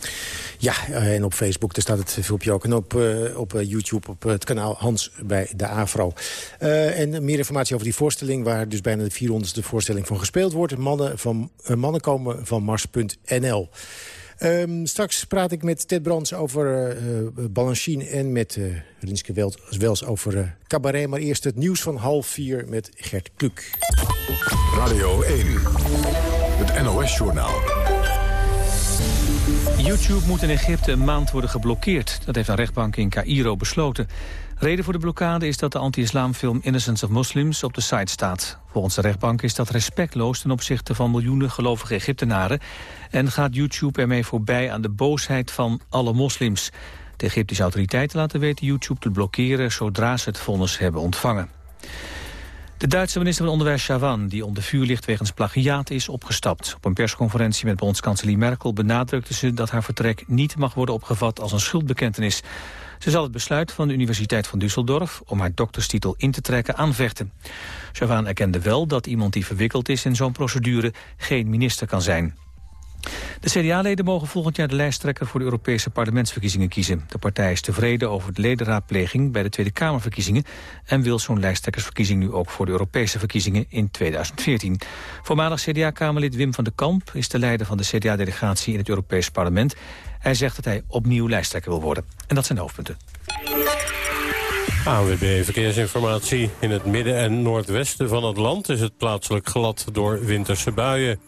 Ja, eh, en op Facebook daar staat het filmpje ook. En op, uh, op YouTube op het kanaal Hans bij de Avro. En meer informatie over die voorstelling... waar dus bijna de 400ste voorstelling van gespeeld wordt. Mannen, van, mannen komen van Mars.nl. Um, straks praat ik met Ted Brands over Balanchine en met Rinske Wels over cabaret. Maar eerst het nieuws van half vier met Gert Kluk. Radio 1, het NOS-journaal. YouTube moet in Egypte een maand worden geblokkeerd. Dat heeft een rechtbank in Cairo besloten. Reden voor de blokkade is dat de anti-islamfilm Innocence of Muslims op de site staat. Volgens de rechtbank is dat respectloos ten opzichte van miljoenen gelovige Egyptenaren... en gaat YouTube ermee voorbij aan de boosheid van alle moslims. De Egyptische autoriteiten laten weten YouTube te blokkeren... zodra ze het vonnis hebben ontvangen. De Duitse minister van Onderwijs Shawan, die onder vuur ligt wegens plagiaat, is opgestapt. Op een persconferentie met bondskanselier Merkel benadrukte ze dat haar vertrek niet mag worden opgevat als een schuldbekentenis. Ze zal het besluit van de Universiteit van Düsseldorf om haar dokterstitel in te trekken aanvechten. Shawan erkende wel dat iemand die verwikkeld is in zo'n procedure geen minister kan zijn. De CDA-leden mogen volgend jaar de lijsttrekker voor de Europese parlementsverkiezingen kiezen. De partij is tevreden over de ledenraadpleging bij de Tweede Kamerverkiezingen... en wil zo'n lijsttrekkersverkiezing nu ook voor de Europese verkiezingen in 2014. Voormalig CDA-Kamerlid Wim van den Kamp is de leider van de CDA-delegatie in het Europese parlement. Hij zegt dat hij opnieuw lijsttrekker wil worden. En dat zijn de hoofdpunten. AWB Verkeersinformatie. In het midden en noordwesten van het land is het plaatselijk glad door winterse buien.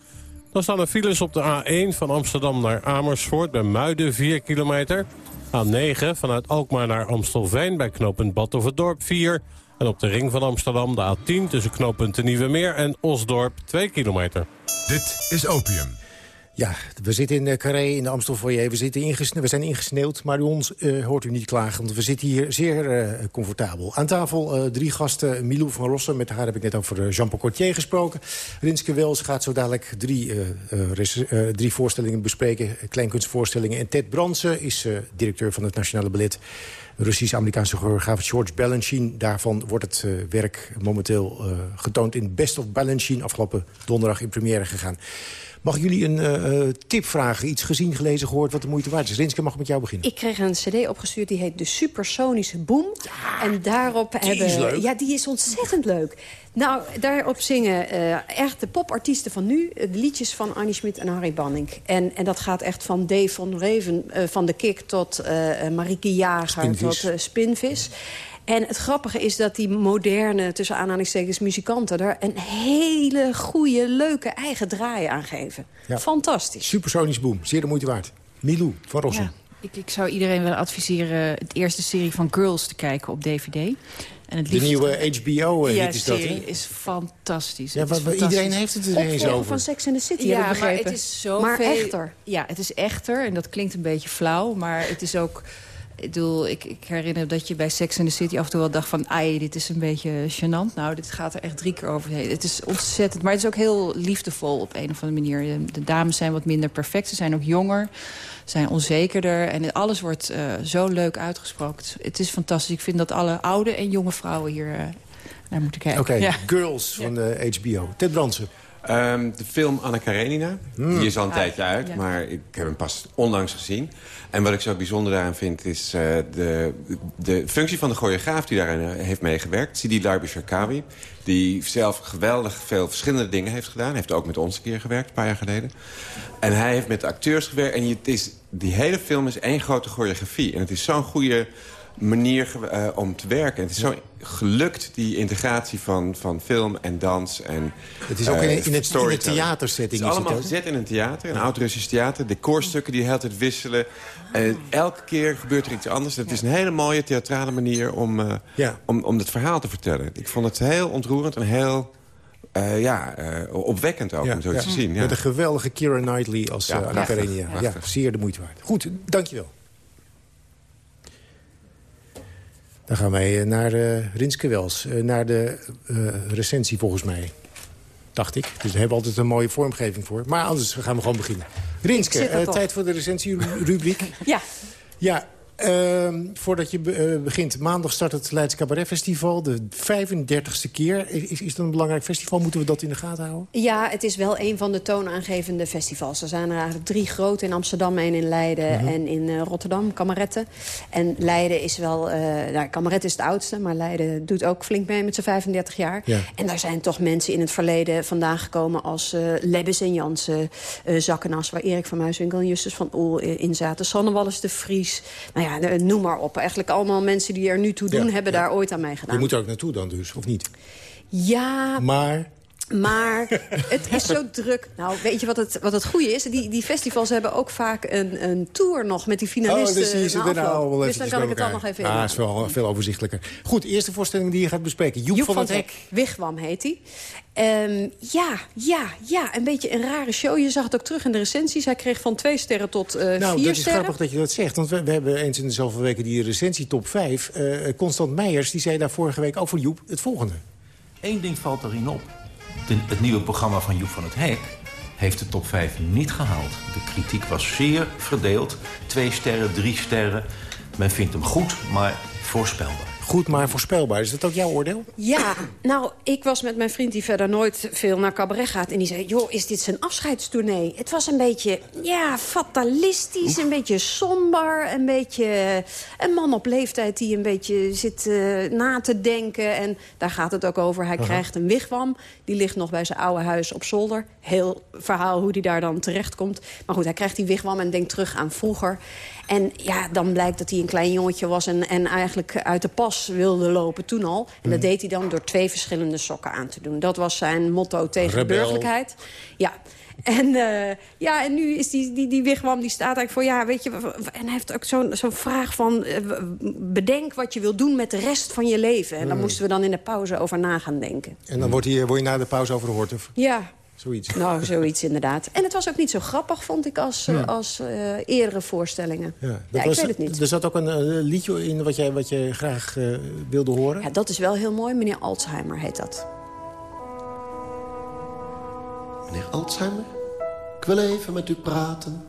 Dan staan er files op de A1 van Amsterdam naar Amersfoort bij Muiden 4 kilometer. A9 vanuit Alkmaar naar Amstelveen bij knooppunt Dorp 4. En op de ring van Amsterdam de A10 tussen knooppunt Nieuwe Meer en Osdorp 2 kilometer. Dit is Opium. Ja, we zitten in de Carré in de Amstelfoyer. We, zitten we zijn ingesneeuwd, maar ons uh, hoort u niet klagen. Want we zitten hier zeer uh, comfortabel. Aan tafel drie gasten. Milou van Rossen, met haar heb ik net over Jean-Paul Cortier gesproken. Rinske Wels gaat zo dadelijk drie, drie voorstellingen bespreken. Kleinkunstvoorstellingen. En Ted Bransen is directeur van het Nationale Ballet. Russisch-Amerikaanse choreograaf George Balanchine. Daarvan wordt het werk momenteel getoond in Best of Balanchine. Afgelopen donderdag in première gegaan. Mag ik jullie een uh, tip vragen? Iets gezien, gelezen, gehoord wat de moeite waard is? Rinske, mag ik met jou beginnen? Ik kreeg een cd opgestuurd, die heet De Supersonische Boom. Ja, en daarop hebben... Is leuk. Ja, die is ontzettend leuk. Nou, daarop zingen uh, echt de popartiesten van nu... de liedjes van Annie Schmid en Harry Banning. En, en dat gaat echt van Dave van Reven uh, van de Kik... tot Marieke Jager, Spinvis. tot Spinvis. En het grappige is dat die moderne, tussen aanhalingstekens, muzikanten... daar een hele goede, leuke eigen draai aan geven. Ja. Fantastisch. Supersonisch boom, zeer de moeite waard. Milou van Rossum. Ja, ik, ik zou iedereen willen adviseren het eerste serie van Girls te kijken op DVD. En het De nieuwe HBO-hit ja, is dat, serie is fantastisch. Ja, wat- iedereen heeft het er eens over. van Sex and the City, Ja, heb ik maar het is zo Maar veel- echter. Ja, het is echter. En dat klinkt een beetje flauw. Maar het is ook... Ik, bedoel, ik, ik herinner dat je bij Sex and the City af en toe wel dacht van... ai, dit is een beetje gênant. Nou, dit gaat er echt drie keer overheen. Het is ontzettend... Maar het is ook heel liefdevol op een of andere manier. De, de dames zijn wat minder perfect. Ze zijn ook jonger. zijn onzekerder. En alles wordt eh, zo leuk uitgesproken. Het is, fantastisch. Ik vind dat alle oude en jonge vrouwen hier eh, naar moeten kijken. Oké, Ja. Girls van de HBO. Ted Bransen. Ehm, de film Anna Karenina, die is al een Ah, tijdje uit, ja. maar ik heb hem pas onlangs gezien. En wat ik zo bijzonder daaraan vind, is eh, de, de functie van de choreograaf die daarin eh, heeft meegewerkt. Sidi Larbi Sharkawi, die zelf geweldig veel verschillende dingen heeft gedaan. Hij heeft ook met ons een keer gewerkt, een paar jaar geleden. En hij heeft met acteurs gewerkt. En je, het is, die hele film is één grote choreografie. En het is zo'n goede manier uh, om te werken. Het is zo gelukt, die integratie van, van film en dans. En, het is ook uh, in, in, het, in het theatersetting. Het is allemaal gezet in een theater, een oud-Russisch theater. Decorstukken die de hele tijd wisselen. Uh, elke keer gebeurt er iets anders. Het is een hele mooie theatrale manier om, ja. om, om het verhaal te vertellen. Ik vond het heel ontroerend en heel... Uh, ja, uh, opwekkend ook ja, om zo ja. te zien. Ja. Met een geweldige Keira Knightley als ja, uh. Ja, zeer de moeite waard. Goed, dankjewel. Dan gaan wij naar uh, Rinske Wels. Uh, naar de recensie volgens mij. Dacht ik. Dus we hebben altijd een mooie vormgeving voor. Maar anders gaan we gewoon beginnen. Rinske, tijd voor de recensierubriek. ja. Ja, Uh, voordat je uh, begint, maandag start het Leids Cabaret Festival. De 35ste keer. Is, is dat een belangrijk festival? Moeten we dat in de gaten houden? Ja, het is wel een van de toonaangevende festivals. Er zijn er eigenlijk drie grote in Amsterdam, één in Leiden -hmm. en in uh, Rotterdam, Kameretten. En Leiden is wel... nou, Kameretten is het oudste, maar Leiden doet ook flink mee met zijn 35 jaar. Ja. En daar zijn toch mensen in het verleden vandaan gekomen als Lebbes en Jansen, Zakkenas... waar Erik van Muiswinkel en Justus van Oel in zaten. Sanne Wallis de Vries. Nou ja, ja, noem maar op. Eigenlijk allemaal mensen die er nu toe doen, ja, hebben ja. daar ooit aan meegedaan. Je moet er ook naartoe dan dus, of niet? Ja. Maar... Maar het is zo druk. Nou, weet je wat het, wat het goede is? Die, die festivals hebben ook vaak een, een tour nog met die finalisten. Oh, dus zie je ze er nou wel Dus dan kan ik het allemaal even in. Ah, is wel veel overzichtelijker. Goed, eerste voorstelling die je gaat bespreken. Joep, Joep van, van, het Hek. Wigwam heet hij. Um, ja, ja, ja, een beetje een rare show. Je zag het ook terug in de recensies. Hij kreeg van twee sterren tot uh, nou, vier sterren. Nou, dat is grappig dat je dat zegt. Want we, we, hebben eens in de zoveel weken die recensie top 5. Uh, Constant Meijers die zei daar vorige week over Joep het volgende. Eén ding valt erin op. Het nieuwe programma van Joep van het Hek heeft de top 5 niet gehaald. De kritiek was zeer verdeeld. Twee sterren, drie sterren. Men vindt hem goed, maar voorspelbaar goed, maar voorspelbaar. Is dat ook jouw oordeel? Ja, nou, ik was met mijn vriend die verder nooit veel naar cabaret gaat. En die zei, joh, is dit zijn afscheidstournee? Het was een beetje, ja, fatalistisch, een beetje somber. Een beetje een man op leeftijd die een beetje zit uh, na te denken. En daar gaat het ook over. Hij krijgt een wigwam. Die ligt nog bij zijn oude huis op zolder. Heel verhaal hoe die daar dan terechtkomt. Maar goed, hij krijgt die wigwam en denkt terug aan vroeger. En ja, dan blijkt dat hij een klein jongetje was... en, en eigenlijk uit de pas wilde lopen toen al. En dat Mhm. deed hij dan door twee verschillende sokken aan te doen. Dat was zijn motto tegen Rebel. de burgerlijkheid. Ja. En, uh, ja, en nu is die, die, die wigwam, die staat eigenlijk voor... ja, weet je, en hij heeft ook zo'n zo'n vraag van... Uh, bedenk wat je wil doen met de rest van je leven. En daar Mm. moesten we dan in de pauze over na gaan denken. En dan wordt hij, word je na de pauze overhoord? Of Ja, zoiets? nou, zoiets inderdaad. En het was ook niet zo grappig, vond ik, als, Ja. als uh, eerdere voorstellingen. Ja, ik was- weet het niet. Er zat ook een eh, liedje in wat jij, wat jij graag eh, wilde horen. Ja, dat is wel heel mooi. Meneer Alzheimer heet dat. Meneer Alzheimer, ik wil even met u praten.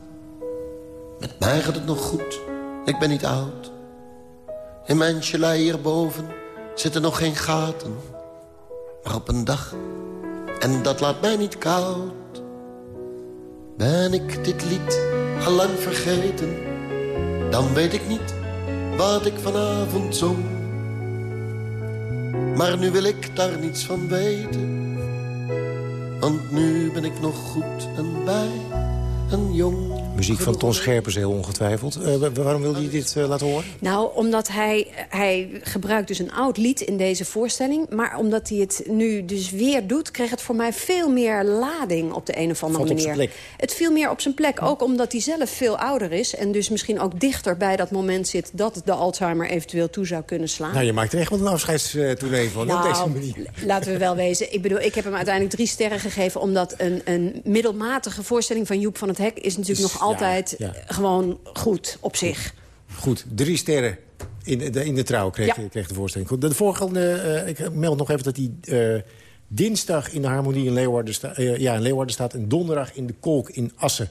Met mij gaat het nog goed, ik ben niet oud. In mijn gelei hierboven zitten nog geen gaten. Maar op een dag, en dat laat mij niet koud... ben ik dit lied al lang vergeten. Dan weet ik niet wat ik vanavond zong. Maar nu wil ik daar niets van weten. Want nu ben ik nog goed en bij en jong. Muziek van Ton Scherpers heel ongetwijfeld. Eh, wa- waarom wilde je dit eh, laten horen? Nou, omdat hij, hij gebruikt dus een oud lied in deze voorstelling. Maar omdat hij het nu dus weer doet... kreeg het voor mij veel meer lading op de een of andere Valt manier. Het viel meer op zijn plek. Ook omdat hij zelf veel ouder is. En dus misschien ook dichter bij dat moment zit... dat de Alzheimer eventueel toe zou kunnen slaan. Nou, je maakt er echt wel een afscheidstournee van, op deze manier. laten we wel wezen. Ik bedoel, ik heb hem uiteindelijk drie sterren gegeven... omdat een, een middelmatige voorstelling van Joep van het Hek... is natuurlijk nog altijd ja, ja. gewoon goed op zich. Goed, drie sterren in de, in de trouw kreeg, Ja. kreeg de voorstelling. Goed, de volgende, eh, ik meld nog even dat die eh, dinsdag in de Harmonie in Leeuwarden, sta, eh, ja, in Leeuwarden staat... en donderdag in de Kolk in Assen.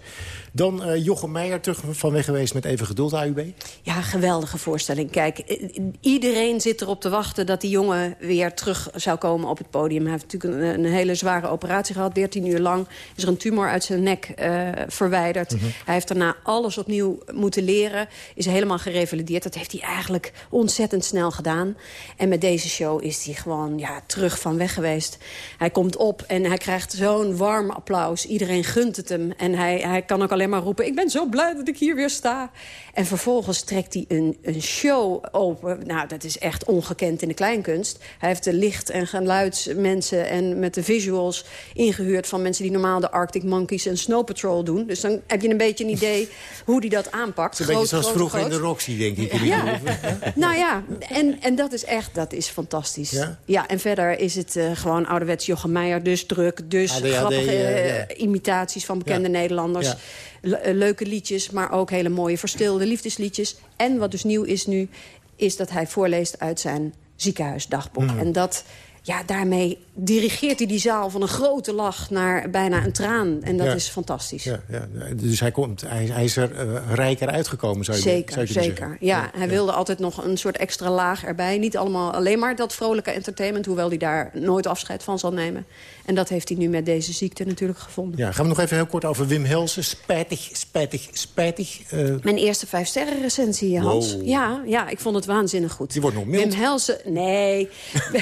Dan eh, Jochem Meijer terug van weg geweest met Even Geduld AUB. Ja, geweldige voorstelling. Kijk, i- iedereen zit erop te wachten dat die jongen weer terug zou komen op het podium. Hij heeft natuurlijk een, een hele zware operatie gehad. 13 uur lang is er een tumor uit zijn nek eh, verwijderd. Mhm. Hij heeft daarna alles opnieuw moeten leren. Is helemaal gerevalideerd. Dat heeft hij eigenlijk ontzettend snel gedaan. En met deze show is hij gewoon ja, terug van weg geweest. Hij komt op en hij krijgt zo'n warm applaus. Iedereen gunt het hem. En hij, hij kan ook alleen maar roepen... ik ben zo blij dat ik hier weer sta. En vervolgens trekt hij een, een show open. Nou, dat is echt ongekend in de kleinkunst. Hij heeft de licht- en geluidsmensen en met de visuals ingehuurd... van mensen die normaal de Arctic Monkeys en Snow Patrol doen. Dus dan heb je een beetje een idee hoe hij dat aanpakt. Een beetje zoals vroeger in de Roxy, denk ik. Ja. nou ja, en, en dat is echt dat is fantastisch. Ja, ja en verder is het uh, gewoon ouderwets Jochem Meijer. Dus druk, dus grappige uh, imitaties van bekende Nederlanders. Eh, leuke liedjes, maar ook hele mooie verstilde liefdesliedjes. En wat dus nieuw is nu, is dat hij voorleest uit zijn ziekenhuisdagboek. Mm. En dat ja, daarmee dirigeert hij die zaal van een grote lach naar bijna een traan. En dat is fantastisch. Ja, ja, Dus hij, komt, hij, hij is er uh, rijker uitgekomen, zou je, zeker, zou je Zeker, zeggen. ja. Hij wilde altijd nog een soort extra laag erbij. Niet allemaal alleen maar dat vrolijke entertainment... hoewel hij daar nooit afscheid van zal nemen. En dat heeft hij nu met deze ziekte natuurlijk gevonden. Ja, gaan we nog even heel kort over Wim Helsen. Spijtig, spijtig, spijtig. Uh... Mijn eerste vijf sterren recensie, Hans. Wow. Ja, ja, ik vond het waanzinnig goed. Die wordt nog mild. Wim Helsen, nee.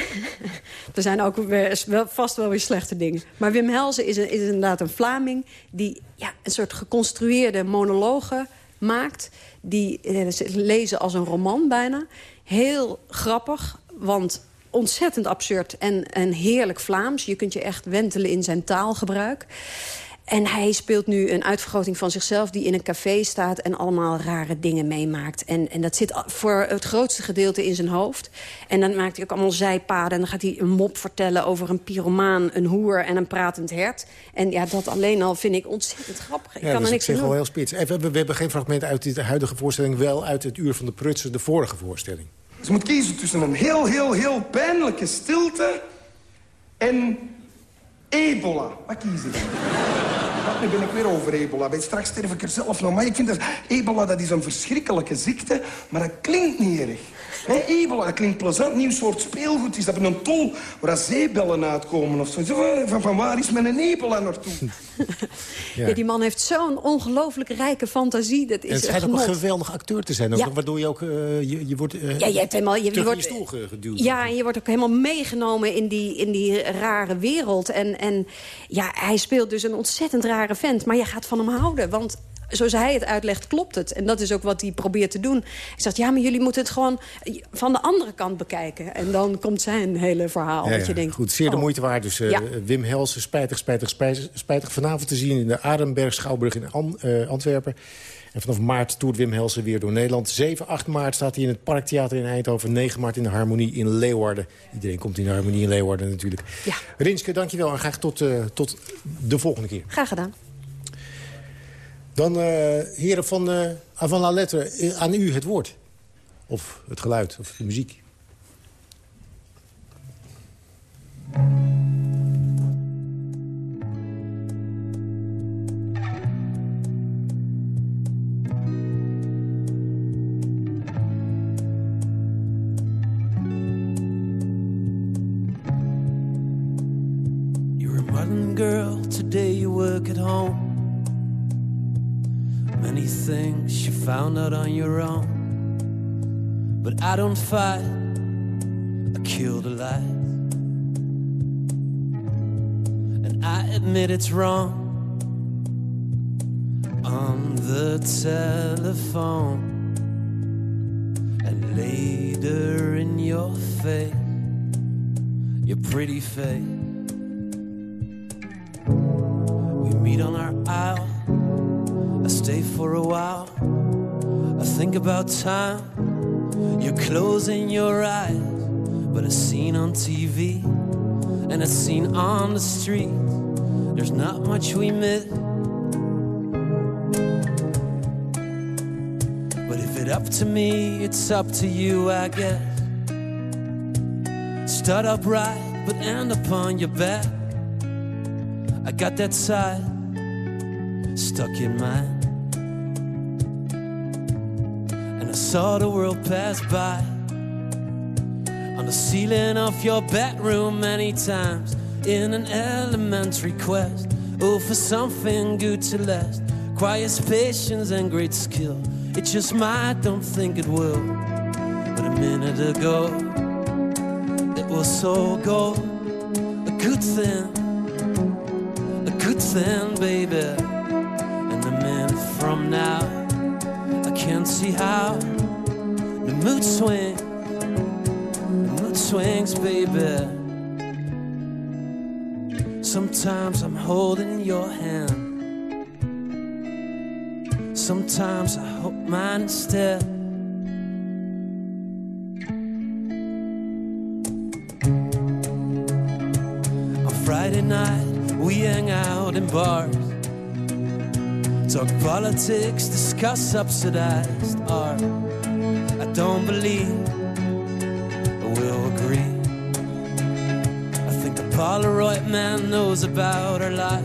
er zijn ook wel, vast wel weer slechte dingen. Maar Wim Helsen is, is inderdaad een Vlaming... die ja, een soort geconstrueerde monologen maakt... die eh, lezen als een roman bijna. Heel grappig, want ontzettend absurd en, en heerlijk Vlaams. Je kunt je echt wentelen in zijn taalgebruik. En hij speelt nu een uitvergroting van zichzelf... die in een café staat en allemaal rare dingen meemaakt. En, en dat zit voor het grootste gedeelte in zijn hoofd. En dan maakt hij ook allemaal zijpaden. En dan gaat hij een mop vertellen over een pyromaan, een hoer en een pratend hert. En ja, dat alleen al vind ik ontzettend grappig. Ik ja, kan er niks aan doen. wel heel spits. Even, we, we hebben geen fragment uit de huidige voorstelling... wel uit het Uur van de Prutsen, de vorige voorstelling. Ze moet kiezen tussen een heel, heel, heel pijnlijke stilte... en ebola. Wat kiezen dan? nu ben ik weer over ebola. Straks sterf ik er zelf nog. Maar ik vind dat ebola dat is een verschrikkelijke ziekte, maar dat klinkt niet erg. Dat klinkt plezant. Nieuw soort speelgoed is dat een tol waar zeebellen uitkomen of zo. Van, van waar is mijn ebola naartoe? ja. ja. die man heeft zo'n ongelooflijk rijke fantasie. Dat is en het schijnt ook een geweldig acteur te zijn. Ook, ja. Waardoor je ook... Uh, je, je, wordt uh, ja, je, hebt helemaal, je, je wordt, stoel geduwd. Ja, en je wordt ook helemaal meegenomen in die, in die rare wereld. En, en ja, hij speelt dus een ontzettend rare vent. Maar je gaat van hem houden, want zoals hij het uitlegt, klopt het. En dat is ook wat hij probeert te doen. Hij zegt, ja, maar jullie moeten het gewoon van de andere kant bekijken. En dan komt zijn hele verhaal. Ja, dat je denkt, goed, zeer de oh. moeite waard. Dus uh, ja. Wim Helsen, spijtig, spijtig, spijtig, spijtig. Vanavond te zien in de Arenberg Schouwburg in An, uh, Antwerpen. En vanaf maart toert Wim Helsen weer door Nederland. 7, 8 maart staat hij in het Parktheater in Eindhoven. 9 maart in de Harmonie in Leeuwarden. Iedereen komt in de Harmonie in Leeuwarden natuurlijk. Ja. Rinske, dankjewel en graag tot, uh, tot de volgende keer. Graag gedaan. Dan, uh, heren van, uh, van La Lettre, aan u het woord. Of het geluid, of de muziek. You're a modern girl, today you work at home. Many things you found out on your own. But I don't fight, I kill the lies. And I admit it's wrong on the telephone. And later in your face, your pretty face, we meet on our aisle stay for a while. I think about time. You're closing your eyes, but it's seen on TV and it's seen on the street. There's not much we miss. But if it's up to me, it's up to you, I guess. Start up right, but end up on your back. I got that side stuck in mine. Saw the world pass by on the ceiling of your bedroom many times in an elementary quest. Oh, for something good to last. Quiet patience and great skill. It just might, don't think it will. But a minute ago, it was so gold. A good thing, a good thing, baby. And a minute from now, Can't see how the mood swing, the mood swings, baby. Sometimes I'm holding your hand. Sometimes I hold mine instead. On Friday night, we hang out in bars. Talk politics, discuss subsidized art. I don't believe we'll agree. I think the Polaroid man knows about our life.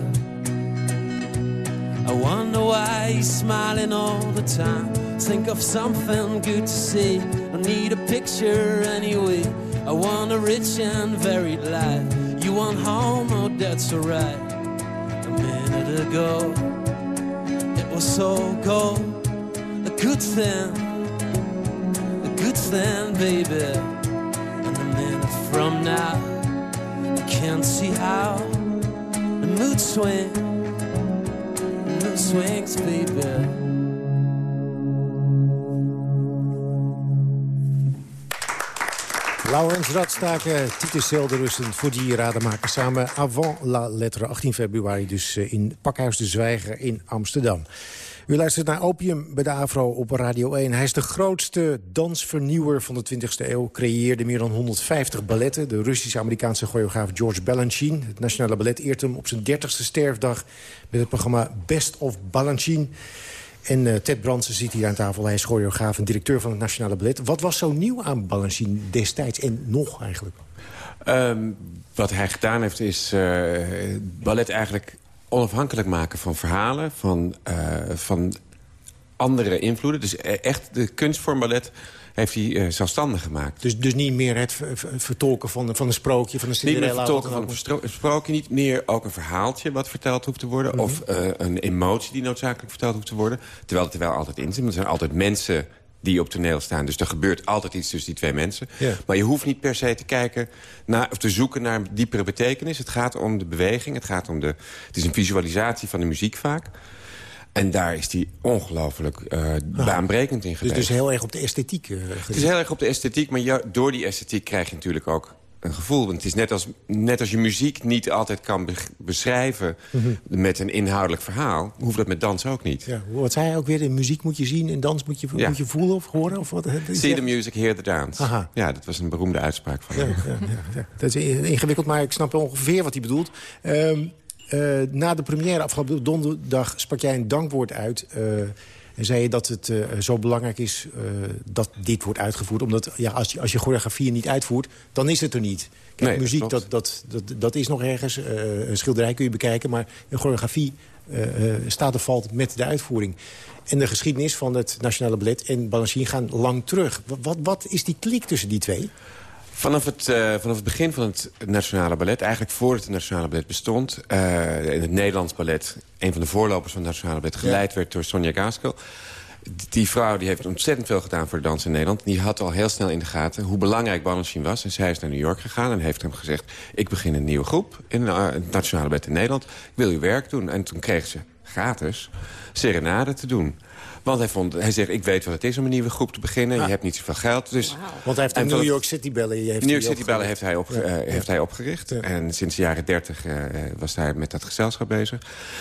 I wonder why he's smiling all the time. Think of something good to see. I need a picture anyway. I want a rich and varied life. You want home? Oh, that's alright. A minute ago, so cold. A good thing, a good thing, baby. And a minute from now, I can't see how the mood swings the mood swings, baby. Laurens Radstaken, Titus Zelderustend voor die radenmaker samen avant la lettre 18 februari dus eh, in Pakhuis de Zwijger in Amsterdam. U luistert naar Opium bij de Afro op Radio 1. Hij is de grootste dansvernieuwer van de 20e eeuw. Creëerde meer dan 150 balletten. De Russisch-Amerikaanse choreograaf George Balanchine. Het Nationale Ballet eert hem op zijn 30ste sterfdag... met het programma Best of Balanchine. En uh, Ted Brandsen zit hier aan tafel. Hij is choreograaf en directeur van het Nationale Ballet. Wat was zo nieuw aan Balanchine destijds en nog eigenlijk? Um, wat hij gedaan heeft is uh, ballet eigenlijk onafhankelijk maken van verhalen, van, uh, van andere invloeden. Dus e-, echt de kunstvorm ballet heeft hij uh, zelfstandig gemaakt. Dus, dus niet meer het vertolken van, van een sprookje, van een Cinderella? Niet meer vertolken van een sprookje, niet meer ook een verhaaltje wat verteld hoeft te worden... Mm -hmm. of uh, een emotie die noodzakelijk verteld hoeft te worden. Terwijl het er wel altijd in zit. Er zijn altijd mensen die op toneel staan. Dus er gebeurt altijd iets tussen die twee mensen. Ja. Maar je hoeft niet per se te kijken naar, of te zoeken naar een diepere betekenis. Het gaat om de beweging. Het, gaat om de, het is een visualisatie van de muziek vaak. En daar is hij ongelooflijk uh, baanbrekend in geweest. Dus, dus heel erg op de esthetiek uh, Het is heel erg op de esthetiek, maar ja, door die esthetiek krijg je natuurlijk ook een gevoel. Want het is net als, net als je muziek niet altijd kan beschrijven... Mm -hmm. met een inhoudelijk verhaal, hoeft dat met dans ook niet. Ja, wat zei hij ook weer? In muziek moet je zien, in dans moet je, ja. moet je voelen of horen? Of wat, See the music, hear the dance. Aha. Ja, dat was een beroemde uitspraak van hem. Ja, ja, Dat is ingewikkeld, maar ik snap ongeveer wat hij bedoelt. Um, uh, na de première afgelopen donderdag sprak jij een dankwoord uit... Uh, en zei je dat het uh, zo belangrijk is dat dit wordt uitgevoerd. Omdat ja, als, je, als je choreografie niet uitvoert, dan is het er niet. Kijk, nee, muziek, dat, dat, dat, dat is nog ergens. Een schilderij kun je bekijken. Maar een choreografie staat of valt met de uitvoering. En de geschiedenis van het Nationale Ballet en Balanchine gaan lang terug. Wat, wat is die klik tussen die twee? Vanaf het, uh, vanaf het begin van het Nationale Ballet, eigenlijk voordat het Nationale Ballet bestond... Uh, in het Nederlands Ballet, een van de voorlopers van het Nationale Ballet... geleid ja. werd door Sonja Gaskell. Die vrouw die heeft ontzettend veel gedaan voor de dans in Nederland. Die had al heel snel in de gaten hoe belangrijk Balanchine was. En zij is naar New York gegaan en heeft hem gezegd... ik begin een nieuwe groep in uh, het Nationale Ballet in Nederland. Ik wil uw werk doen. En toen kreeg ze gratis serenade te doen. Want hij, vond, hij zegt, ik weet wat het is om een nieuwe groep te beginnen. Ah. Je hebt niet zoveel geld. Dus, wow. Want hij heeft de New York City Ballet New York City Ballet heeft hij, op, ja. uh, heeft hij opgericht. Ja. En sinds de jaren dertig uh, was hij met dat gezelschap bezig.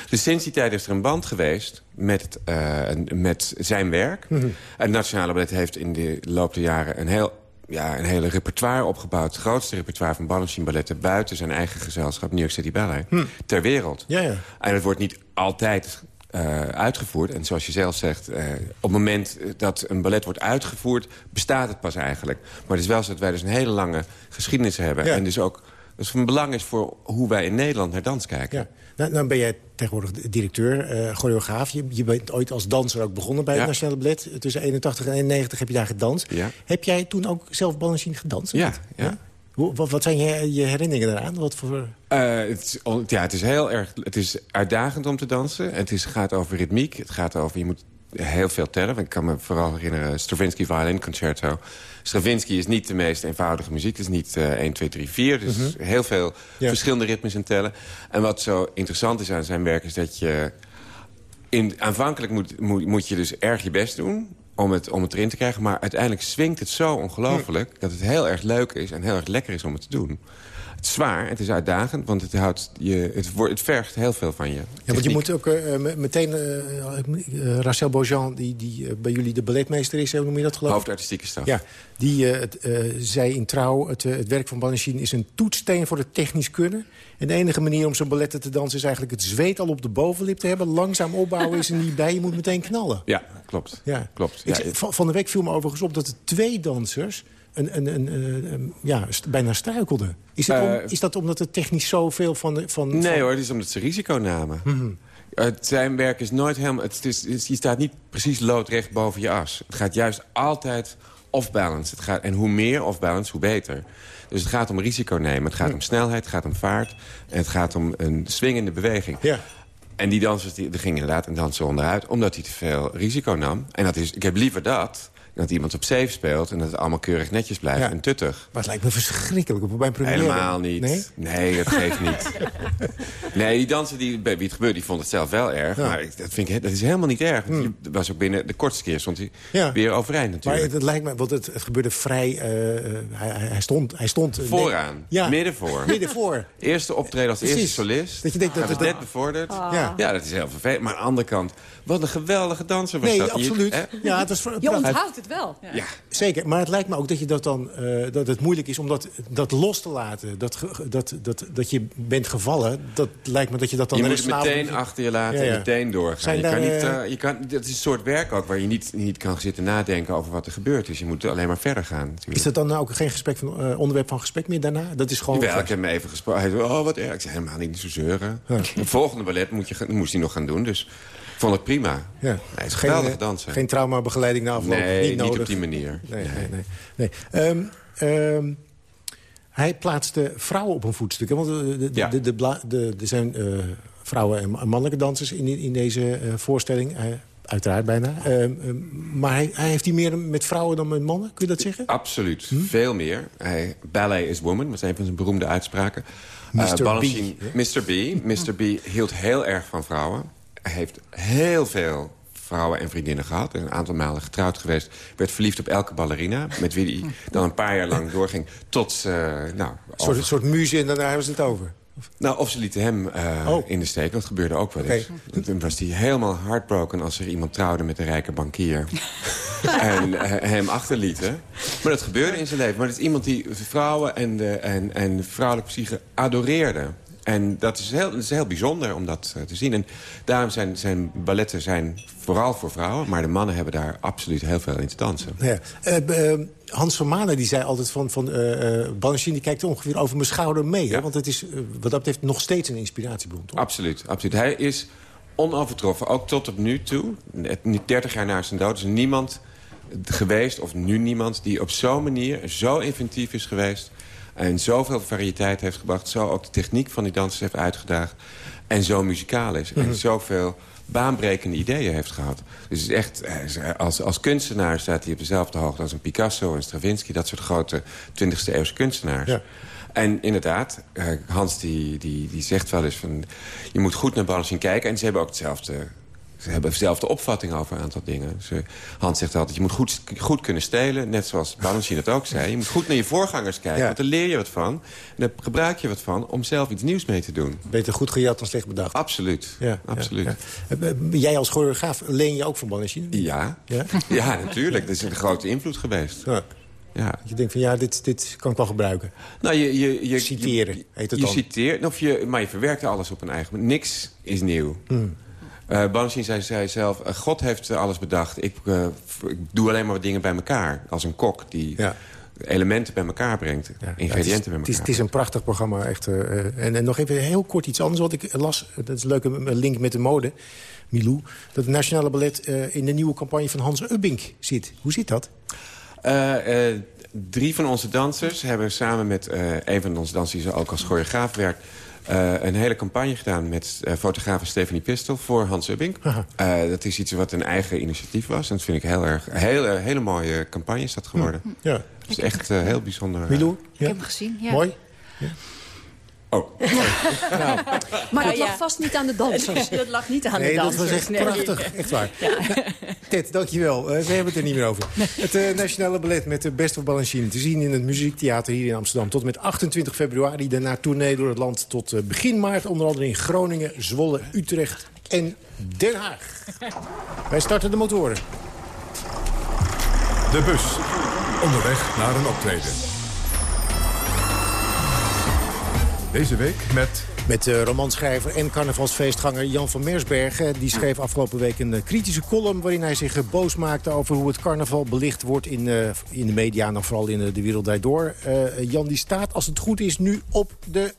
Dus sinds die tijd is er een band geweest met, uh, met zijn werk. Mm -hmm. Het Nationale Ballet heeft in de loop der jaren een heel ja, een hele repertoire opgebouwd. Het grootste repertoire van Balanchine balletten... buiten zijn eigen gezelschap, New York City Ballet, hm. ter wereld. Ja, ja. En het wordt niet altijd uh, uitgevoerd. En zoals je zelf zegt, uh, op het moment dat een ballet wordt uitgevoerd... bestaat het pas eigenlijk. Maar het is wel zo dat wij dus een hele lange geschiedenis hebben. Ja. En dus ook dat van belang is voor hoe wij in Nederland naar dans kijken. Ja. Nou, nou ben jij tegenwoordig directeur, uh, choreograaf. Je, je, bent ooit als danser ook begonnen bij ja. het Nationale Ballet. Tussen 81 en 91 heb je daar gedanst. Ja. Heb jij toen ook zelf Balanchine gedanst? Ja, ja. Hoe, wat, wat, zijn je, je, herinneringen eraan? Wat voor... Uh, het, ja, het is heel erg het is uitdagend om te dansen. Het is, gaat over ritmiek. Het gaat over, je moet heel veel tellen. Ik kan me vooral herinneren Stravinsky Violin Concerto. Stravinsky is niet de meest eenvoudige muziek. Het is niet uh, 1, 2, 3, 4. Dus -hmm. heel veel verschillende ritmes en tellen. En wat zo interessant is aan zijn werk is dat je... In, aanvankelijk moet, moet, moet je dus erg je best doen om het, om het erin te krijgen. Maar uiteindelijk swingt het zo ongelooflijk... dat het heel erg leuk is en heel erg lekker is om het te doen. Het is zwaar, het is uitdagend, want het, houdt je, het, wordt, het vergt heel veel van je. Ja, want je moet ook uh, meteen... Uh, uh, Rachel Beaujean, die, die bij jullie de balletmeester is, hoe noem je dat geloof Hoofdartistieke staf. Ja, die zei in Trouw, het, het werk van Balanchine is een toetssteen voor het technisch kunnen. En de enige manier om zo'n balletten te dansen is eigenlijk het zweet al op de bovenlip te hebben. Langzaam opbouwen is er niet bij, je moet meteen knallen. Ja, klopt. Ja. klopt. Ja. Ik, van de week viel me overigens op dat de twee dansers een, een, een, een, ja, bijna struikelden. Is, het om, uh, is dat omdat het technisch zoveel van... De, van nee van... hoor, het is omdat ze risico namen. Mm -hmm. Het zijn werk is nooit helemaal... Het is, het, je staat niet precies loodrecht boven je as. Het gaat juist altijd off-balance. Het gaat, en hoe meer off-balance, hoe beter. Dus het gaat om risico nemen. Het gaat om snelheid, het gaat om vaart. En het gaat om een swingende beweging. Ja. En die dansers die, die gingen inderdaad een danser onderuit... omdat hij te veel risico nam. En dat is, ik heb liever dat dat iemand op safe speelt en dat het allemaal keurig netjes blijft Ja. en tuttig. Maar het lijkt me verschrikkelijk op mijn première. Helemaal niet. Nee? Nee, dat geeft niet. Nee, die danser die, bij wie het gebeurde, die vond het zelf wel erg. Ja. Maar ik- dat, vind ik, dat is helemaal niet erg. Want die was ook binnen de kortste keer stond hij Ja. weer overeind Maar natuurlijk. het, het lijkt me, want het, het gebeurde vrij... eh, eh, hij, hij- stond... Hij stond eh, Vooraan, nee, ja, midden voor. Midden voor. Eerste optreden als Precies. eerste solist. Dat je denkt dat Hij het net bevorderd. Ah. Ja. Ja. dat is heel vervelend. Maar aan de andere kant, wat een geweldige danser was Nee, dat. Je- absoluut. Ja, het was Je prachtig. onthoudt het wel. Ja. Zeker, maar het lijkt me ook dat, je dat, dan, eh, dat het moeilijk is om dat, dat los te laten. Dat, dat, dat, dat je bent gevallen, dat lijkt me dat je dat dan... Je moet het meteen avond- achter je laten Ja, ja. en meteen doorgaan. Zijn Je daar, kan niet, eh, eh, je kan, dat is een soort werk ook waar je niet, niet kan zitten nadenken over wat er gebeurt. Dus je moet alleen maar verder gaan. Natuurlijk. Is dat dan nou ook geen gesprek van, eh, onderwerp van gesprek meer daarna? Dat is gewoon... Jawel, ik heb hem even gesproken. Hij zei, oh wat erg. Ik zei, helemaal niet, zo zeuren. Het volgende ballet moet je, gaan- moest hij nog gaan doen. Dus ik vond het prima. Ja. Nee, het is Geen, geweldig dansen. Geen traumabegeleiding na afloop, Nee, niet op die manier. Nee, nee, nee. nee. Ehm, ehm, hij plaatste vrouwen op een voetstuk. hè? Want de, de, Ja. de, de, bla- de- er zijn eh, vrouwen en mannelijke dansers in, in deze eh, voorstelling. Eh, uiteraard bijna. Ehm, maar hij, hij heeft die meer met vrouwen dan met mannen, kun je dat zeggen? Absoluut, Hm? veel meer. Hij, ballet is woman, dat is een van zijn beroemde uitspraken. Mr. Eh, B, Balanchine- hè? Mr. B. Mr. B hield heel erg van vrouwen. Hij heeft heel veel vrouwen en vriendinnen gehad. Een aantal malen getrouwd geweest. Werd verliefd op elke ballerina. Met wie hij dan een paar jaar lang doorging. Tot ze... nou, Een soort, soort muze en daarna hebben ze het over. nou, of ze lieten hem eh, Oh. in de steek. Dat gebeurde ook wel eens. Toen was hij helemaal heartbroken als er iemand trouwde met een rijke bankier. en eh, hem achterlieten. Maar dat gebeurde in zijn leven. Maar het is iemand die vrouwen en, de, en, en vrouwelijke psyche adoreerde. En dat is heel, dat is heel bijzonder om dat eh, te zien. En daarom zijn, zijn balletten zijn vooral voor vrouwen. Maar de mannen hebben daar absoluut heel veel in te dansen. Ja. Eh, eh, Hans van Manen die zei altijd van... van Balanchine die kijkt ongeveer over mijn schouder mee. Hè? Want het is wat dat betreft nog steeds een inspiratiebron. Toch? Absoluut, absoluut. Hij is onovertroffen, ook tot op nu toe. Nu 30 jaar na zijn dood is er niemand geweest, of nu niemand... die op zo'n manier zo inventief is geweest... en zoveel variëteit heeft gebracht... zo ook de techniek van die dansers heeft uitgedaagd... en zo muzikaal is. En zoveel baanbrekende ideeën heeft gehad. Dus het is echt, hij is- als, als kunstenaar staat hij op dezelfde hoogte... als een Picasso, een Stravinsky, dat soort grote 20e eeuwse kunstenaars. Ja. En inderdaad, eh, Hans die, die, die zegt wel eens van... je moet goed naar Balanchine kijken. En ze hebben ook hetzelfde... Ze hebben dezelfde opvatting over een aantal dingen. Ze, Hans zegt altijd, je moet goed, goed kunnen stelen. Net zoals Balanchine het ook zei. Je moet goed naar je voorgangers kijken. Ja. Want daar leer je wat van. En daar gebruik je wat van om zelf iets nieuws mee te doen. Beter goed gejat dan slecht bedacht. Absoluut. Ja, Absoluut. ja. Eh, eh, Jij als choreograaf leen je ook van Balanchine? Ja. Ja? Ja, natuurlijk. Dat is een grote invloed geweest. Ja. Ja. Je denkt van ja, dit, dit kan ik wel gebruiken. Nou, je, je, je, Citeren je, heet het je dan. citeert, of je, maar je verwerkt alles op een eigen manier. Niks is nieuw. Hmm. Balanchine zei, zei zelf, eh, God heeft alles bedacht. Ik, eh, ik doe alleen maar wat dingen bij elkaar. Als een kok die Ja. elementen bij elkaar brengt. Ja, ingrediënten het, is, bij het, elkaar. is, het is een prachtig programma. Echt, en, en nog even heel kort iets anders wat ik las. Dat is een leuke link met de mode. Milou. Dat het Nationale Ballet in de nieuwe campagne van Hans Ubbink zit. Hoe zit dat? Drie van onze dansers hebben samen met een van onze dansers... die ook als choreograaf werkt... een hele campagne gedaan met uh, fotografe Stephanie Pistel voor Hans Ubbing. dat is iets wat een eigen initiatief was. En dat vind ik heel erg... Hele, hele mooie campagne is dat geworden. Ja. Het is echt heel bijzonder. Milou? Ik heb hem gezien, ja. Mooi? Ja. Oh. nou. Maar dat lag vast niet aan de dansers. dat lag niet aan nee, de dansers. dat was echt prachtig. Echt waar. Ja. Ted, dankjewel. Uh, we hebben het er niet meer over. Het uh, Nationale Ballet met de Best of Balanchine te zien in het Muziektheater hier in Amsterdam. Tot met 28 februari. Daarna tournee door het land tot uh, begin maart. Onder andere in Groningen, Zwolle, Utrecht en Den Haag. Wij starten de motoren. De bus. Onderweg naar een optreden. Deze week met... Met romanschrijver en carnavalsfeestganger Jan van Mersbergen. Die schreef afgelopen week een uh, kritische column... waarin hij zich uh, boos maakte over hoe het carnaval belicht wordt... in, in de media en vooral in de wereld door. Jan die staat, als het goed is, nu op de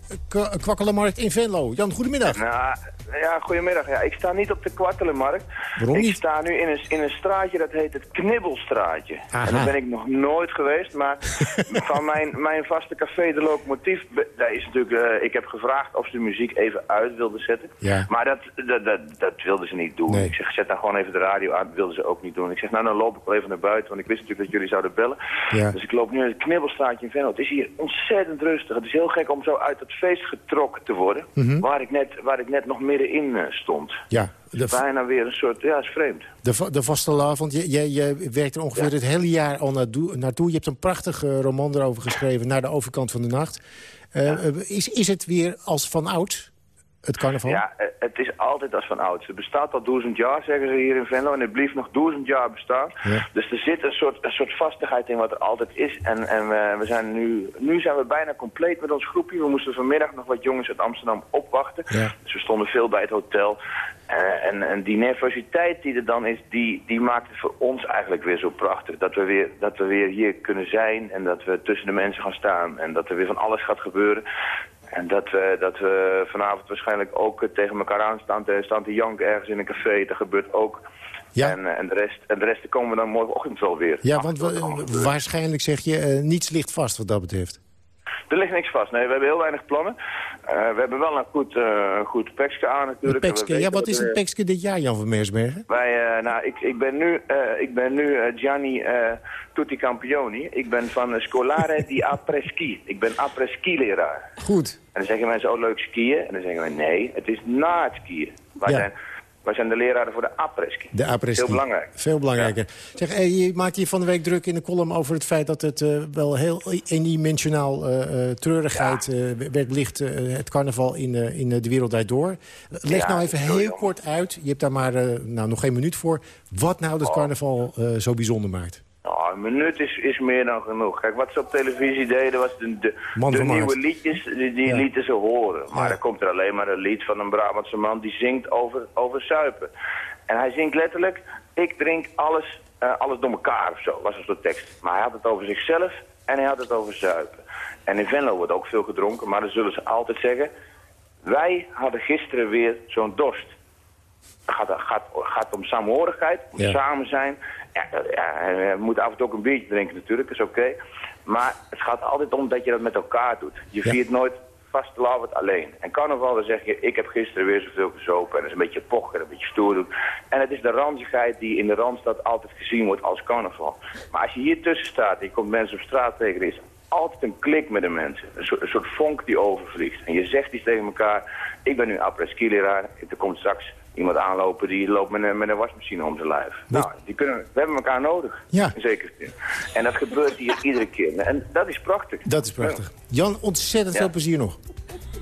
Kwakkelenmarkt in Venlo. Jan, goedemiddag. Nou, ja, goedemiddag. Ja, ik sta niet op de Kwakkelenmarkt. Waarom niet? Ik sta nu in een, in een straatje, dat heet het Knibbelstraatje. Aha. En daar ben ik nog nooit geweest. Maar van mijn, mijn vaste café De Locomotief... Daar is natuurlijk, ik heb gevraagd of de muziek even uit wilden zetten. Ja. Maar dat, dat, dat, dat wilden ze niet doen. Nee. Ik zeg, zet dan gewoon even de radio aan. Dat wilden ze ook niet doen. Ik zeg, nou dan loop ik wel even naar buiten. Want ik wist natuurlijk dat jullie zouden bellen. Ja. Dus ik loop nu in het knibbelstraatje in Venlo. Het is hier ontzettend rustig. Het is heel gek om zo uit het feest getrokken te worden. Mhm. waar, ik net, waar ik net nog middenin eh, stond. Ja, de, Bijna weer een soort, ja, is vreemd. de, de vaste la, want je, je, je werkt er ongeveer het hele jaar al naartoe, naartoe. Je hebt een prachtige roman erover geschreven, Naar de overkant van de nacht. Eh, is, is het weer als van oud, het carnaval? Ja, eh, het is altijd als van ouds. Het bestaat al duizend jaar, zeggen ze hier in Venlo. En het blijft nog duizend jaar bestaan. Ja. Dus er zit een soort, een soort vastigheid in wat er altijd is. En, en we, we zijn nu, nu zijn we bijna compleet met ons groepje. We moesten vanmiddag nog wat jongens uit Amsterdam opwachten. Ja. Dus we stonden veel bij het hotel. Eh, en, en die nervositeit die er dan is, die, die maakt het voor ons eigenlijk weer zo prachtig. Dat we weer, dat we weer hier kunnen zijn en dat we tussen de mensen gaan staan. En dat er weer van alles gaat gebeuren. En dat we, dat we vanavond waarschijnlijk ook eh, tegen elkaar aanstaan te, staan te janken ergens in een café. Dat gebeurt ook. Ja. En, eh, en, de rest, en de rest komen we dan morgenochtend wel weer. Ja, want wa- waarschijnlijk zeg je, eh, niets ligt vast wat dat betreft. Er ligt niks vast. Nee, we hebben heel weinig plannen. Eh, we hebben wel een goed, een goed pekske aan natuurlijk. Pekske. Ja, wat is een pekske dit jaar, Jan van Meersbergen? Wij, eh, nou, ik, ik ben nu, ik ben nu Gianni Tutti Campioni. Ik ben van Scolare di Apres-ski. Ik ben apres-ski-leraar. Goed. En dan zeggen mensen, oh leuk skiën. En dan zeggen wij, nee, het is na het skiën. Wij, Ja. zijn, wij zijn de leraren voor de apres-ski. De après Heel belangrijk. Veel belangrijker. Zeg, je maakt je van de week druk in de column over het feit dat het eh, wel heel eendimensionaal eh, treurigheid eh, werd licht het carnaval in, in de wereld door. Leg Ja, nou even heel jammer. kort uit, je hebt daar maar nou, nog geen minuut voor, wat nou Oh. dat carnaval eh, zo bijzonder maakt. Nou, een minuut is, is meer dan genoeg. Kijk, wat ze op televisie deden was de, de, nieuwe liedjes, die, die Ja. lieten ze horen. Maar Ja. dan komt er alleen maar een lied van een Brabantse man die zingt over, over suipen. En hij zingt letterlijk, ik drink alles, eh, alles door elkaar of zo, was een soort tekst. Maar hij had het over zichzelf en hij had het over zuipen. En in Venlo wordt ook veel gedronken, maar dan zullen ze altijd zeggen... wij hadden gisteren weer zo'n dorst. Het gaat, gaat, gaat om samenhorigheid, om Ja. samen zijn. Ja, dat- ja, je moet af en toe ook een biertje drinken natuurlijk, is oké. Maar het gaat altijd om dat je dat met elkaar doet. Je Ja. viert nooit vastelavond alleen. En carnaval, dan zeg je, ik heb gisteren weer zoveel gezopen. En dat is een beetje pochen, een beetje stoer doen. En het is de ranzigheid die in de Randstad altijd gezien wordt als carnaval. Maar als je hier tussen staat en je komt mensen op straat tegen, is altijd een klik met de mensen. Een soort, een soort vonk die overvliegt. En je zegt iets tegen elkaar, ik ben nu après-ski leraar. Er komt straks iemand aanlopen die loopt met een, met een wasmachine om zijn lijf. Nou, die kunnen, we hebben elkaar nodig. Ja. In zekere zin. En dat gebeurt hier iedere keer. En dat is prachtig. Dat is prachtig. Jan, ontzettend Ja. veel plezier nog.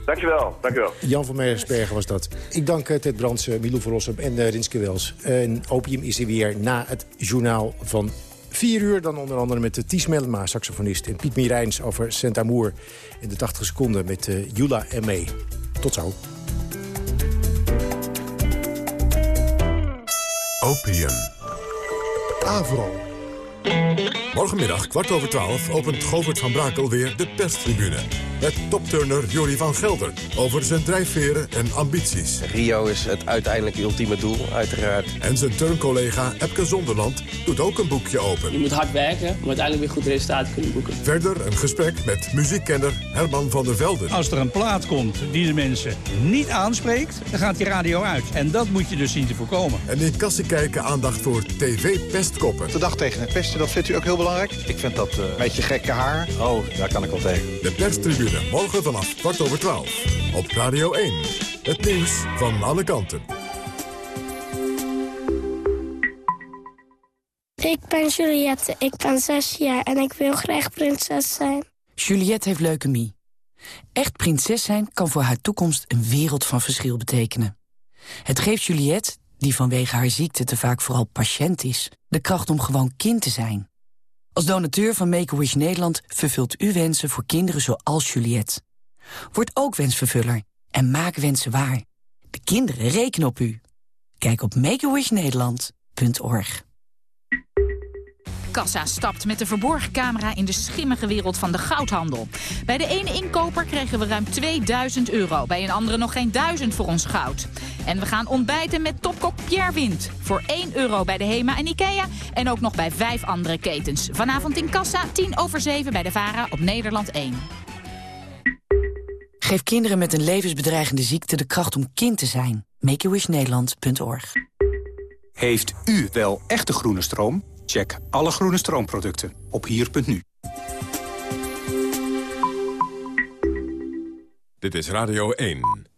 Dankjewel, dankjewel. Jan van Meersbergen was dat. Ik dank eh, Ted Brands, Milou van Rossum en eh, Rinske Wels. En Opium is er weer na het journaal van 4 uur. Dan onder andere met de Ties Mellema, saxofonist. En Piet Mirijns over Saint Amour. In de 80 seconden met eh, Jula en mee. Tot zo. Opium. Avro. Morgenmiddag, kwart over twaalf, opent Govert van Brakel weer de perstribune. met topturner Jorie van Gelder... over zijn drijfveren en ambities. Rio is het uiteindelijk ultieme doel, uiteraard. En zijn turncollega Epke Zonderland doet ook een boekje open. Je moet hard werken om uiteindelijk weer goed resultaat te kunnen boeken. Verder een gesprek met muziekkenner Herman van der Velden. Als er een plaat komt die de mensen niet aanspreekt, dan gaat die radio uit. En dat moet je dus zien te voorkomen. En in Kassie kijken aandacht voor tv-pestkoppen. De dag tegen het dat vindt u ook heel belangrijk? Ik vind dat uh, een beetje gekke haar. Oh, daar kan ik wel tegen. De perstribune, morgen vanaf kwart over twaalf. Op Radio 1. Het nieuws van alle kanten. Ik ben Juliette, ik ben zes jaar en ik wil graag prinses zijn. Juliette heeft leukemie. Echt prinses zijn kan voor haar toekomst een wereld van verschil betekenen. Het geeft Juliette, die vanwege haar ziekte te vaak vooral patiënt is... de kracht om gewoon kind te zijn. Als donateur van Make-A-Wish Nederland vervult u wensen voor kinderen zoals Juliette. Word ook wensvervuller en maak wensen waar. De kinderen rekenen op u. Kijk op makeawishnederland.org. Kassa stapt met de verborgen camera in de schimmige wereld van de goudhandel. Bij de ene inkoper kregen we ruim 2000 euro. Bij een andere nog geen 1000 voor ons goud. En we gaan ontbijten met topkok Pierre Wind. Voor 1 euro bij de HEMA en Ikea. En ook nog bij vijf andere ketens. Vanavond in Kassa, 10 over 7 bij de VARA op Nederland 1. Geef kinderen met een levensbedreigende ziekte de kracht om kind te zijn. MakeAWishNederland.org Heeft u wel echte groene stroom? Check alle groene stroomproducten op hier.nu. Dit is Radio 1.